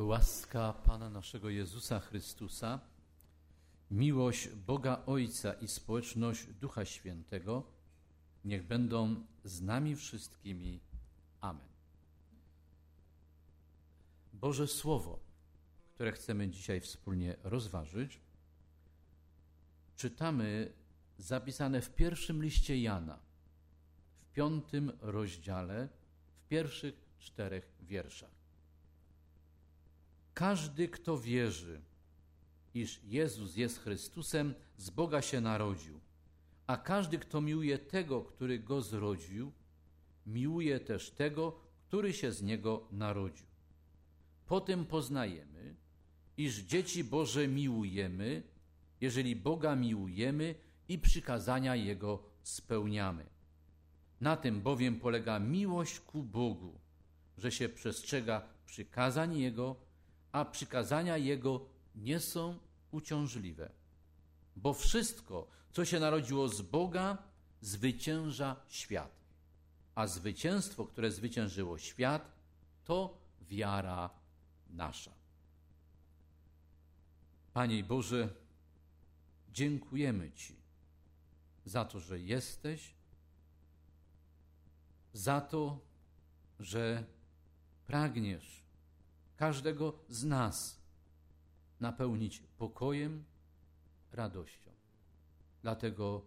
Łaska Pana naszego Jezusa Chrystusa, miłość Boga Ojca i społeczność Ducha Świętego niech będą z nami wszystkimi. Amen. Boże Słowo, które chcemy dzisiaj wspólnie rozważyć, czytamy zapisane w pierwszym liście Jana, w piątym rozdziale, w pierwszych czterech wierszach. Każdy, kto wierzy, iż Jezus jest Chrystusem, z Boga się narodził. A każdy, kto miłuje tego, który go zrodził, miłuje też tego, który się z niego narodził. Potem poznajemy, iż dzieci Boże miłujemy, jeżeli Boga miłujemy i przykazania Jego spełniamy. Na tym bowiem polega miłość ku Bogu, że się przestrzega przykazań Jego, a przykazania Jego nie są uciążliwe. Bo wszystko, co się narodziło z Boga, zwycięża świat. A zwycięstwo, które zwyciężyło świat, to wiara nasza. Panie Boże, dziękujemy Ci za to, że jesteś, za to, że pragniesz każdego z nas napełnić pokojem, radością. Dlatego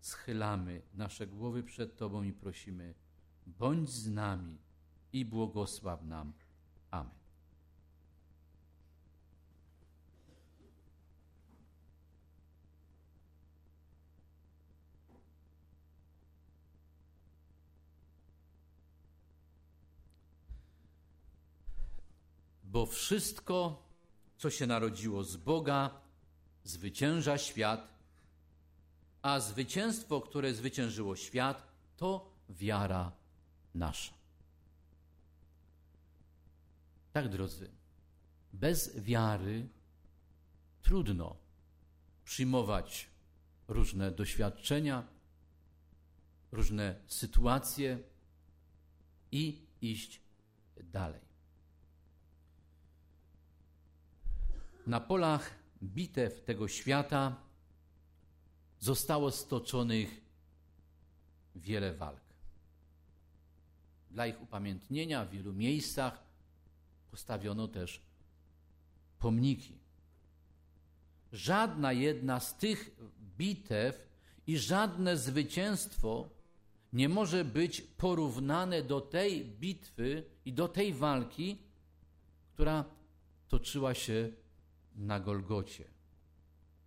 schylamy nasze głowy przed Tobą i prosimy: bądź z nami i błogosław nam. Amen. Bo wszystko, co się narodziło z Boga, zwycięża świat, a zwycięstwo, które zwyciężyło świat, to wiara nasza. Tak, drodzy, bez wiary trudno przyjmować różne doświadczenia, różne sytuacje i iść dalej. Na polach bitew tego świata zostało stoczonych wiele walk. Dla ich upamiętnienia w wielu miejscach postawiono też pomniki. Żadna jedna z tych bitew i żadne zwycięstwo nie może być porównane do tej bitwy i do tej walki, która toczyła się na Golgocie,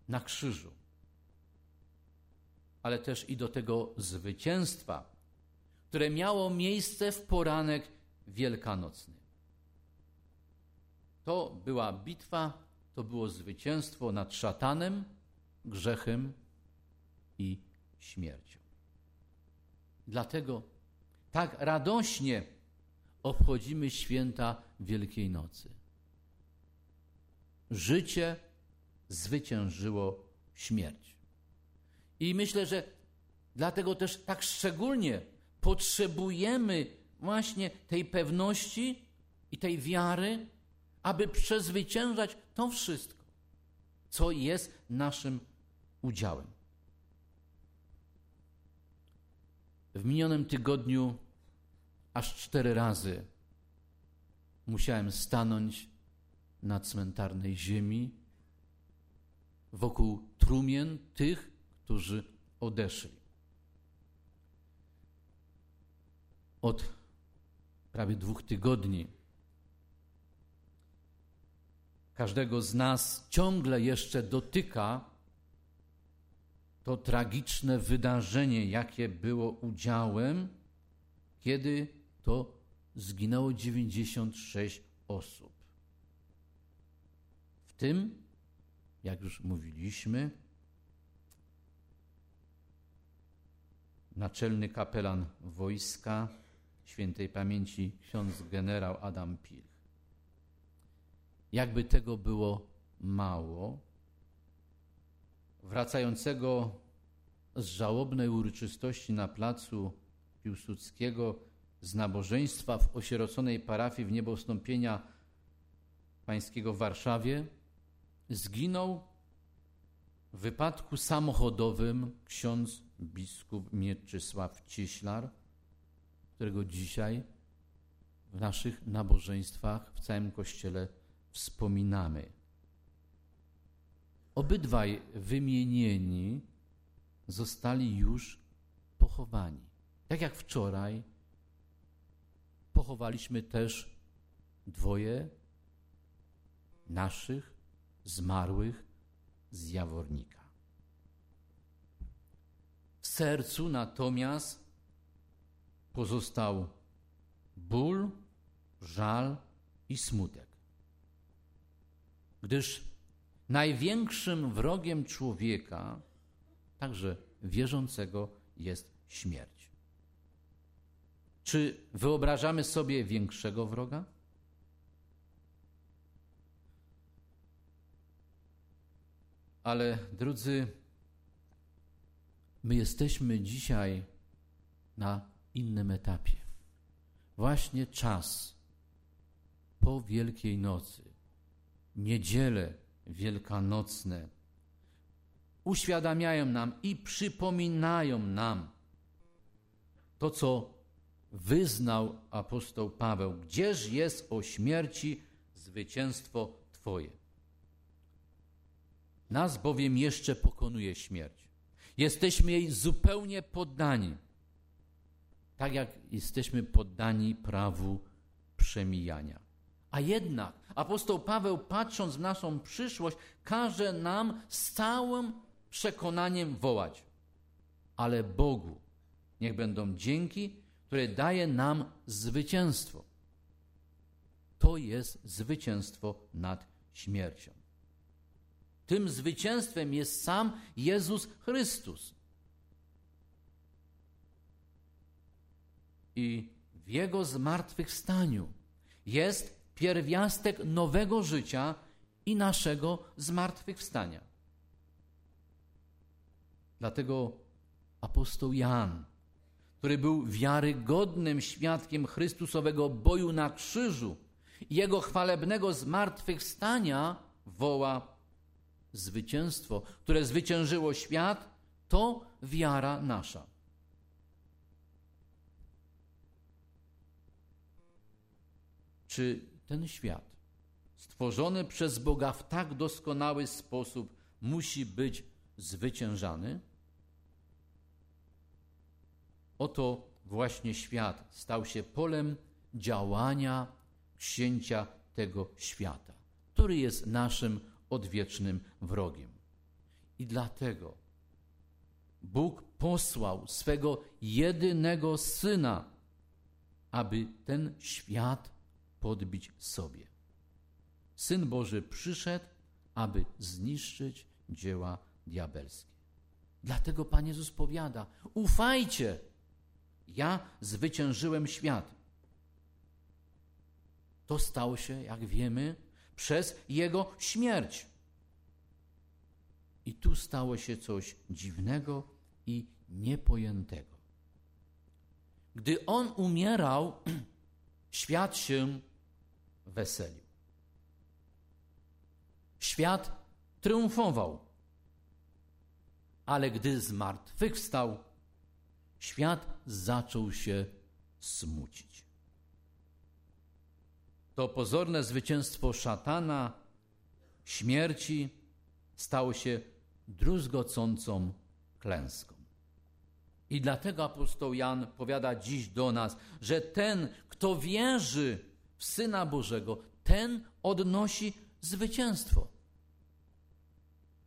na krzyżu, ale też i do tego zwycięstwa, które miało miejsce w poranek wielkanocny. To była bitwa, to było zwycięstwo nad szatanem, grzechem i śmiercią. Dlatego tak radośnie obchodzimy święta Wielkiej Nocy. Życie zwyciężyło śmierć. I myślę, że dlatego też tak szczególnie potrzebujemy właśnie tej pewności i tej wiary, aby przezwyciężać to wszystko, co jest naszym udziałem. W minionym tygodniu aż cztery razy musiałem stanąć na cmentarnej ziemi wokół trumien tych, którzy odeszli. Od prawie dwóch tygodni każdego z nas ciągle jeszcze dotyka to tragiczne wydarzenie, jakie było udziałem, kiedy to zginęło 96 osób. Tym, jak już mówiliśmy, naczelny kapelan wojska świętej pamięci ksiądz generał Adam Pilch. Jakby tego było mało, wracającego z żałobnej uroczystości na placu Piłsudskiego z nabożeństwa w osieroconej parafii w niebostąpienia pańskiego w Warszawie, zginął w wypadku samochodowym ksiądz biskup Mieczysław Cieślar, którego dzisiaj w naszych nabożeństwach w całym Kościele wspominamy. Obydwaj wymienieni zostali już pochowani. Tak jak wczoraj pochowaliśmy też dwoje naszych zmarłych z Jawornika. W sercu natomiast pozostał ból, żal i smutek. Gdyż największym wrogiem człowieka, także wierzącego, jest śmierć. Czy wyobrażamy sobie większego wroga? Ale drodzy, my jesteśmy dzisiaj na innym etapie. Właśnie czas po Wielkiej Nocy, niedziele wielkanocne, uświadamiają nam i przypominają nam to, co wyznał apostoł Paweł. Gdzież jest o śmierci zwycięstwo Twoje? Nas bowiem jeszcze pokonuje śmierć. Jesteśmy jej zupełnie poddani. Tak jak jesteśmy poddani prawu przemijania. A jednak apostoł Paweł, patrząc w naszą przyszłość, każe nam z całym przekonaniem wołać. Ale Bogu niech będą dzięki, które daje nam zwycięstwo. To jest zwycięstwo nad śmiercią. Tym zwycięstwem jest sam Jezus Chrystus. I w Jego zmartwychwstaniu jest pierwiastek nowego życia i naszego zmartwychwstania. Dlatego apostoł Jan, który był wiarygodnym świadkiem Chrystusowego boju na krzyżu i jego chwalebnego zmartwychwstania, woła zwycięstwo, które zwyciężyło świat, to wiara nasza. Czy ten świat, stworzony przez Boga w tak doskonały sposób, musi być zwyciężany? Oto właśnie świat stał się polem działania księcia tego świata, który jest naszym odwiecznym wrogiem. I dlatego Bóg posłał swego jedynego syna, aby ten świat podbić sobie. Syn Boży przyszedł, aby zniszczyć dzieła diabelskie. Dlatego Pan Jezus powiada: Ufajcie, ja zwyciężyłem świat. To stało się, jak wiemy, przez Jego śmierć. I tu stało się coś dziwnego i niepojętego. Gdy On umierał, świat się weselił. Świat triumfował. Ale gdy zmartwychwstał, świat zaczął się smucić. To pozorne zwycięstwo szatana, śmierci, stało się druzgocącą klęską. I dlatego apostoł Jan powiada dziś do nas, że ten, kto wierzy w Syna Bożego, ten odnosi zwycięstwo.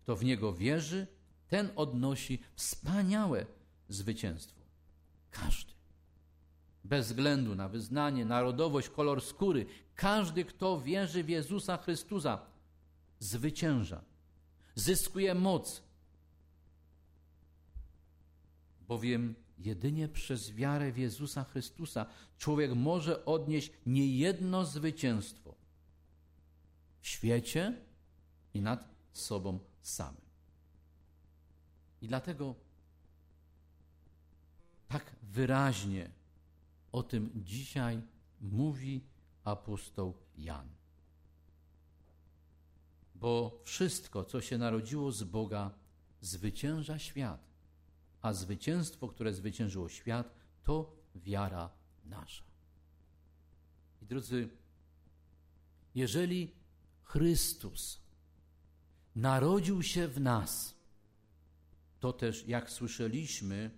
Kto w Niego wierzy, ten odnosi wspaniałe zwycięstwo. Każdy. Bez względu na wyznanie, narodowość, kolor skóry, każdy, kto wierzy w Jezusa Chrystusa, zwycięża, zyskuje moc. Bowiem jedynie przez wiarę w Jezusa Chrystusa człowiek może odnieść niejedno zwycięstwo w świecie i nad sobą samym. I dlatego tak wyraźnie o tym dzisiaj mówi apostoł Jan. Bo wszystko, co się narodziło z Boga, zwycięża świat, a zwycięstwo, które zwyciężyło świat, to wiara nasza. I drodzy, jeżeli Chrystus narodził się w nas, to też, jak słyszeliśmy,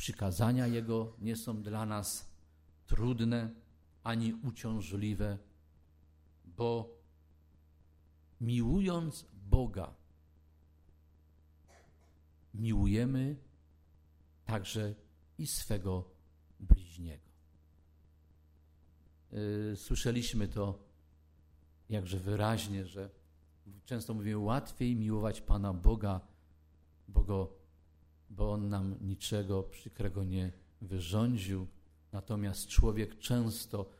przykazania Jego nie są dla nas trudne ani uciążliwe, bo miłując Boga, miłujemy także i swego bliźniego. Yy, słyszeliśmy to jakże wyraźnie, że często mówimy, łatwiej miłować Pana Boga, bo, go, bo On nam niczego przykrego nie wyrządził, natomiast człowiek często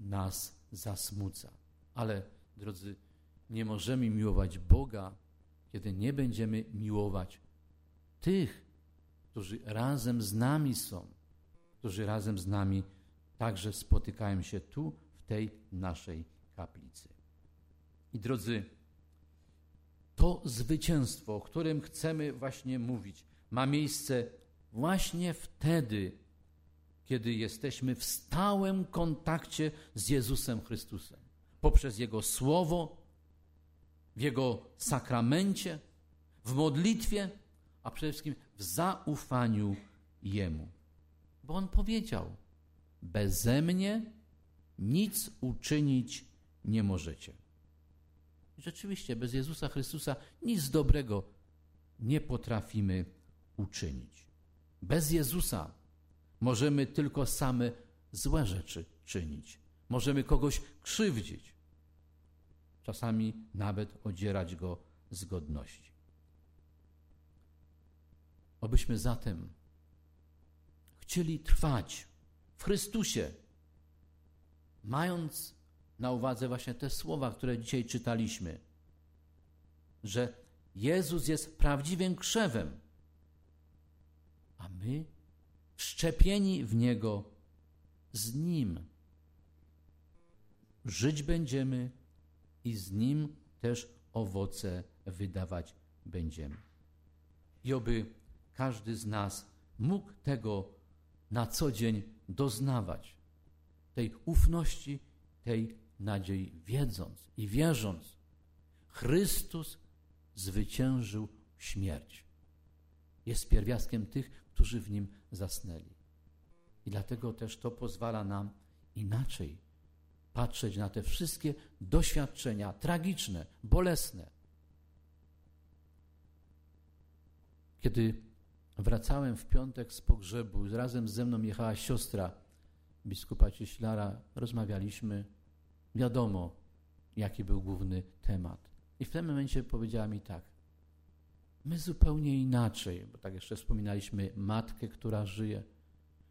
nas zasmuca. Ale, drodzy, nie możemy miłować Boga, kiedy nie będziemy miłować tych, którzy razem z nami są, którzy razem z nami także spotykają się tu, w tej naszej kaplicy. I drodzy, to zwycięstwo, o którym chcemy właśnie mówić, ma miejsce właśnie wtedy, kiedy jesteśmy w stałym kontakcie z Jezusem Chrystusem. Poprzez Jego Słowo, w Jego sakramencie, w modlitwie, a przede wszystkim w zaufaniu Jemu. Bo On powiedział: Beze mnie nic uczynić nie możecie. Rzeczywiście, bez Jezusa Chrystusa nic dobrego nie potrafimy uczynić. Bez Jezusa możemy tylko same złe rzeczy czynić. Możemy kogoś krzywdzić. Czasami nawet odzierać go z godności. Obyśmy zatem chcieli trwać w Chrystusie, mając na uwadze właśnie te słowa, które dzisiaj czytaliśmy, że Jezus jest prawdziwym krzewem, my szczepieni w Niego z Nim. Żyć będziemy i z Nim też owoce wydawać będziemy. I oby każdy z nas mógł tego na co dzień doznawać, tej ufności, tej nadziei, wiedząc i wierząc, Chrystus zwyciężył śmierć. Jest pierwiastkiem tych, którzy w nim zasnęli. I dlatego też to pozwala nam inaczej patrzeć na te wszystkie doświadczenia tragiczne, bolesne. Kiedy wracałem w piątek z pogrzebu, razem ze mną jechała siostra biskupa Cieślara, rozmawialiśmy Wiadomo, jaki był główny temat. I w tym momencie powiedziała mi tak: My zupełnie inaczej, bo tak jeszcze wspominaliśmy matkę, która żyje.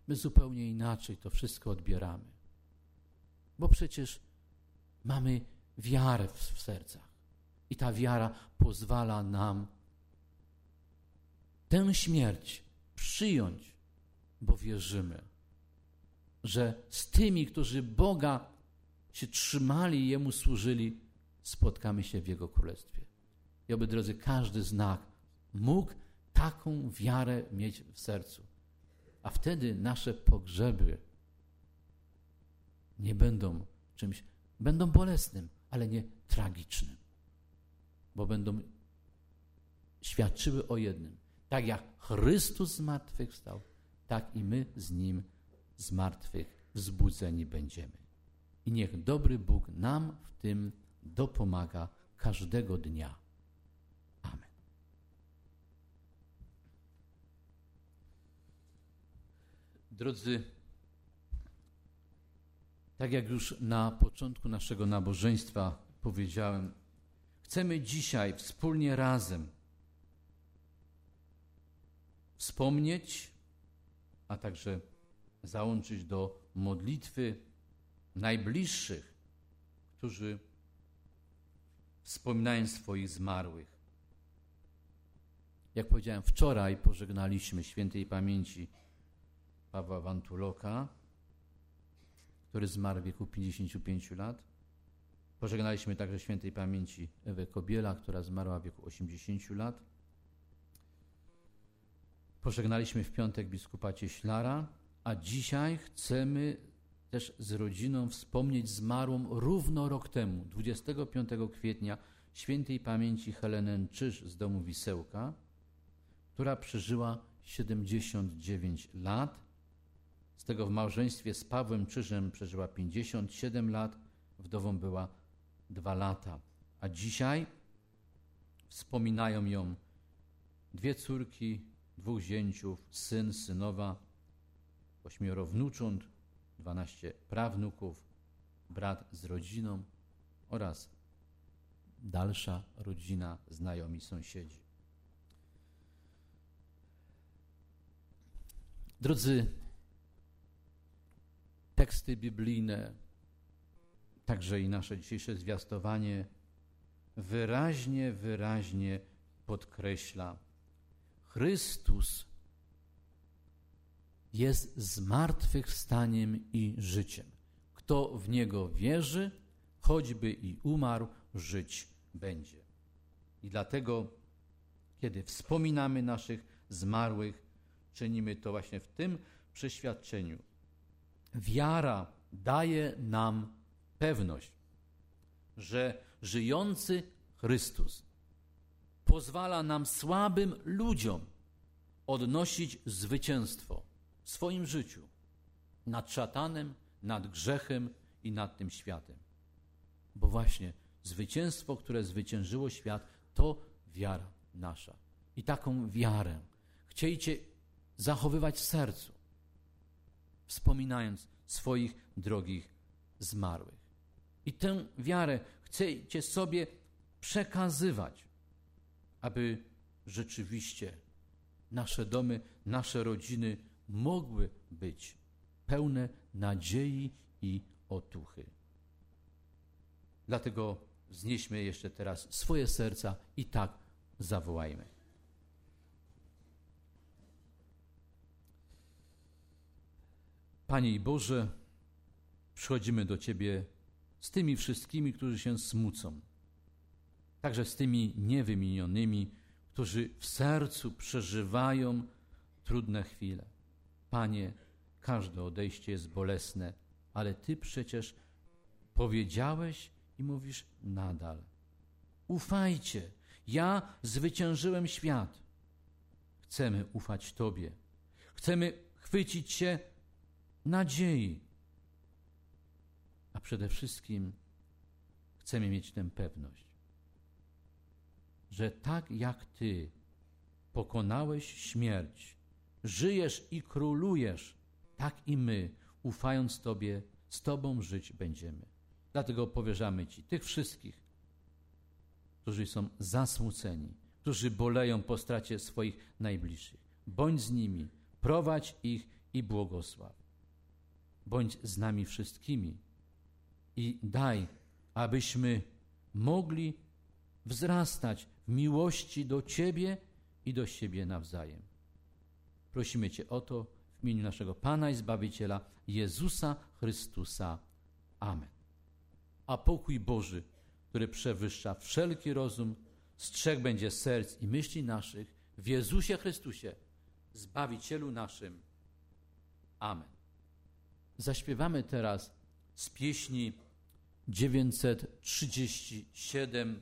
My zupełnie inaczej to wszystko odbieramy. Bo przecież mamy wiarę w, w sercach. I ta wiara pozwala nam tę śmierć przyjąć, bo wierzymy, że z tymi, którzy Boga się trzymali i Jemu służyli, spotkamy się w Jego Królestwie. I oby, drodzy, każdy znak mógł taką wiarę mieć w sercu. A wtedy nasze pogrzeby nie będą czymś, będą bolesnym, ale nie tragicznym, bo będą świadczyły o jednym. Tak jak Chrystus z martwych stał, tak i my z Nim z martwych wzbudzeni będziemy. I niech dobry Bóg nam w tym dopomaga każdego dnia. Amen. Drodzy, tak jak już na początku naszego nabożeństwa powiedziałem, chcemy dzisiaj wspólnie razem wspomnieć, a także załączyć do modlitwy najbliższych, którzy wspominają swoich zmarłych. Jak powiedziałem, wczoraj pożegnaliśmy świętej pamięci Pawła Wantuloka, który zmarł w wieku 55 lat. Pożegnaliśmy także świętej pamięci Ewę Kobiela, która zmarła w wieku 80 lat. Pożegnaliśmy w piątek biskupa Cieślara, a dzisiaj chcemy też z rodziną wspomnieć zmarłą równo rok temu, 25 kwietnia, świętej pamięci Helenę Czyż z domu Wisełka, która przeżyła 79 lat. Z tego w małżeństwie z Pawłem Czyżem przeżyła 57 lat, wdową była 2 lata. A dzisiaj wspominają ją dwie córki, dwóch zięciów, syn, synowa, ośmioro wnucząt, dwanaście prawnuków, brat z rodziną oraz dalsza rodzina, znajomi, sąsiedzi. Drodzy, teksty biblijne, także i nasze dzisiejsze zwiastowanie wyraźnie, wyraźnie podkreśla, Chrystus jest zmartwychwstaniem i życiem. Kto w Niego wierzy, choćby i umarł, żyć będzie. I dlatego, kiedy wspominamy naszych zmarłych, czynimy to właśnie w tym przeświadczeniu. Wiara daje nam pewność, że żyjący Chrystus pozwala nam słabym ludziom odnosić zwycięstwo w swoim życiu nad szatanem, nad grzechem i nad tym światem. Bo właśnie zwycięstwo, które zwyciężyło świat, to wiara nasza. I taką wiarę chciejcie zachowywać w sercu, wspominając swoich drogich zmarłych. I tę wiarę chcecie sobie przekazywać aby rzeczywiście nasze domy, nasze rodziny mogły być pełne nadziei i otuchy. Dlatego znieśmy jeszcze teraz swoje serca i tak zawołajmy. Panie i Boże, przychodzimy do Ciebie z tymi wszystkimi, którzy się smucą także z tymi niewymienionymi, którzy w sercu przeżywają trudne chwile. Panie, każde odejście jest bolesne, ale Ty przecież powiedziałeś i mówisz nadal. Ufajcie, ja zwyciężyłem świat. Chcemy ufać Tobie. Chcemy chwycić się nadziei. A przede wszystkim chcemy mieć tę pewność, że tak jak Ty pokonałeś śmierć, żyjesz i królujesz, tak i my, ufając Tobie, z Tobą żyć będziemy. Dlatego powierzamy Ci tych wszystkich, którzy są zasmuceni, którzy boleją po stracie swoich najbliższych. Bądź z nimi, prowadź ich i błogosław. Bądź z nami wszystkimi i daj, abyśmy mogli wzrastać w miłości do Ciebie i do siebie nawzajem. Prosimy Cię o to w imieniu naszego Pana i Zbawiciela Jezusa Chrystusa. Amen. A pokój Boży, który przewyższa wszelki rozum, strzeg będzie serc i myśli naszych w Jezusie Chrystusie, Zbawicielu naszym. Amen. Zaśpiewamy teraz z pieśni 937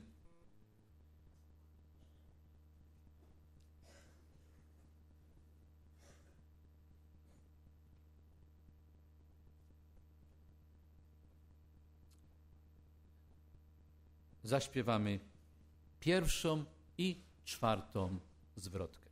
zaśpiewamy pierwszą i czwartą zwrotkę.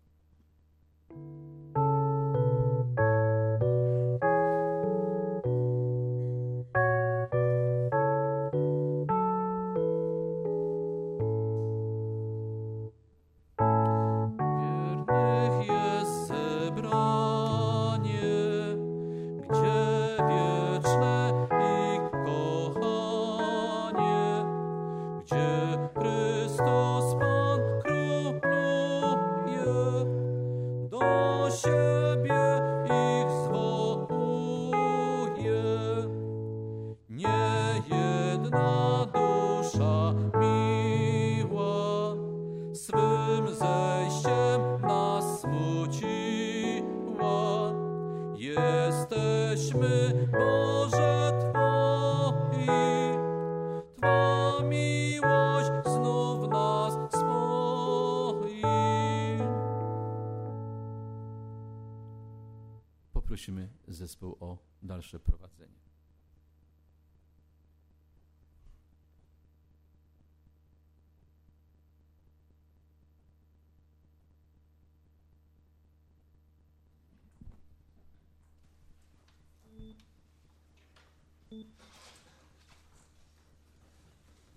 Zespół o dalsze prowadzenie.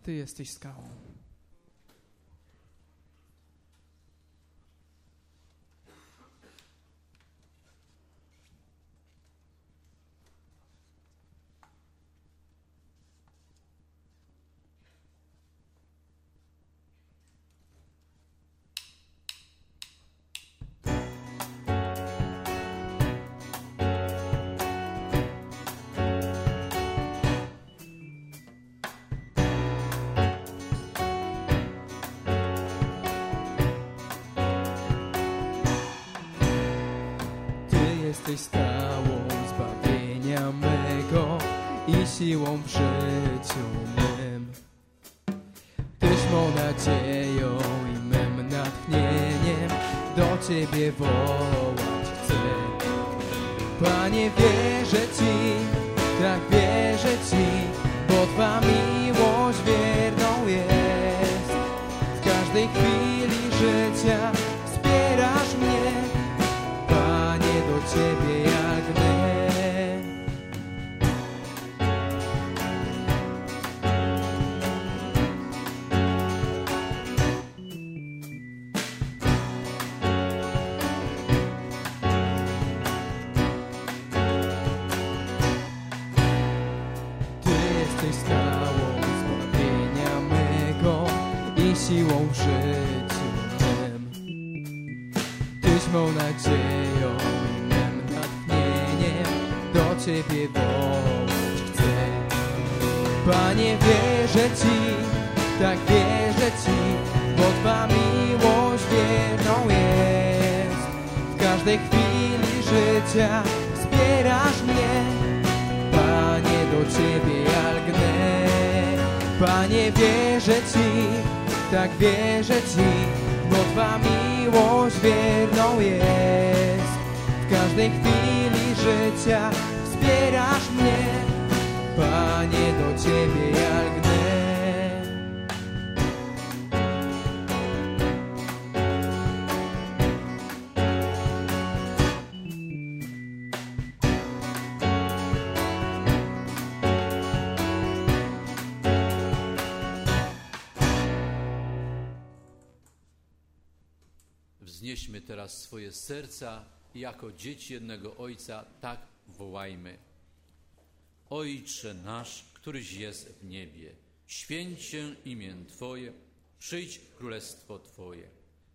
Ty jesteś skałą. Siłą życiu mym. Tyś mą nadzieją i mym natchnieniem do Ciebie wołać chcę. Panie, wierzę wierzę Ci, bo Twa miłość wierną jest. W każdej chwili życia wspierasz mnie, Panie, do Ciebie ja lgnę. Panie, wierzę Ci, tak wierzę Ci, bo Twa miłość wierną jest. W każdej chwili życia wspierasz mnie, Panie, do Ciebie ja lgnę. Wznieśmy teraz swoje serca jako dzieci jednego Ojca tak wołajmy. Ojcze nasz, któryś jest w niebie, święć się imię Twoje, przyjdź królestwo Twoje.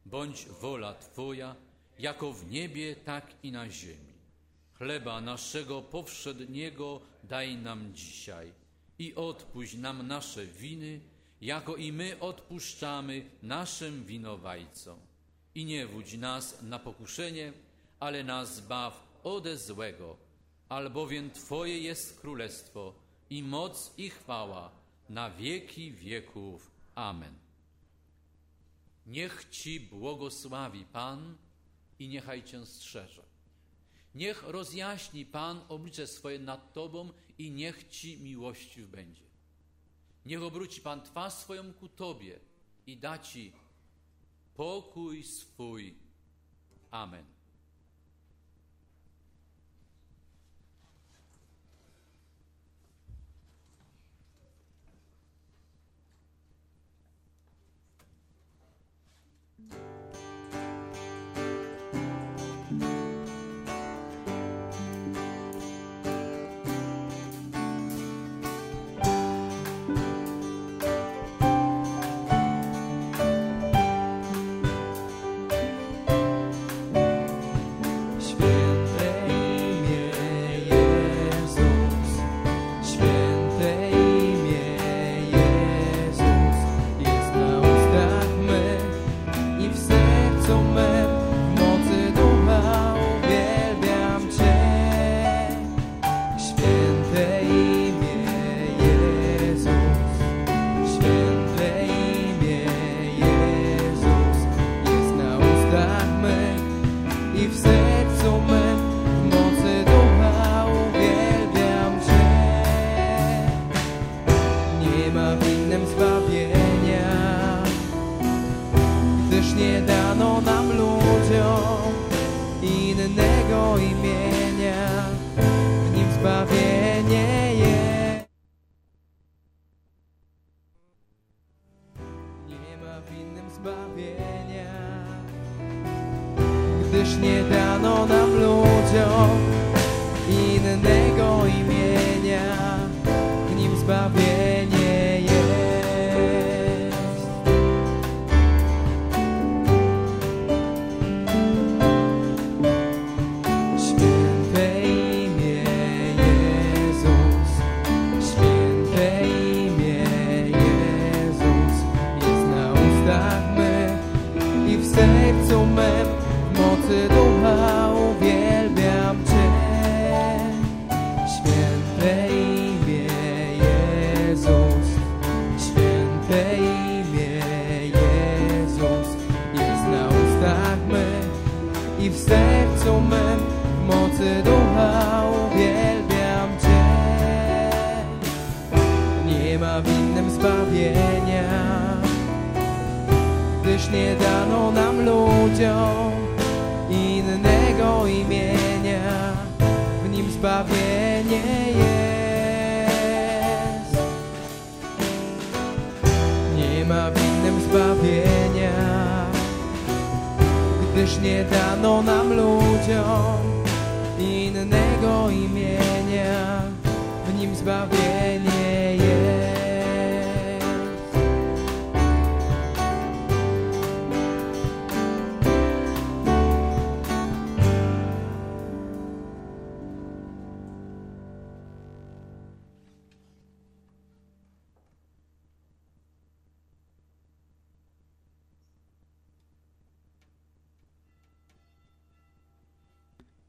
Bądź wola Twoja, jako w niebie, tak i na ziemi. Chleba naszego powszedniego daj nam dzisiaj i odpuść nam nasze winy, jako i my odpuszczamy naszym winowajcom. I nie wódź nas na pokuszenie, ale nas zbaw ode złego, albowiem Twoje jest królestwo i moc i chwała na wieki wieków. Amen. Niech Ci błogosławi Pan i niechaj Cię strzeże. Niech rozjaśni Pan oblicze swoje nad Tobą i niech Ci miłościw będzie. Niech obróci Pan twarz swoją ku Tobie i da Ci pokój swój. Amen. Święte sercu mym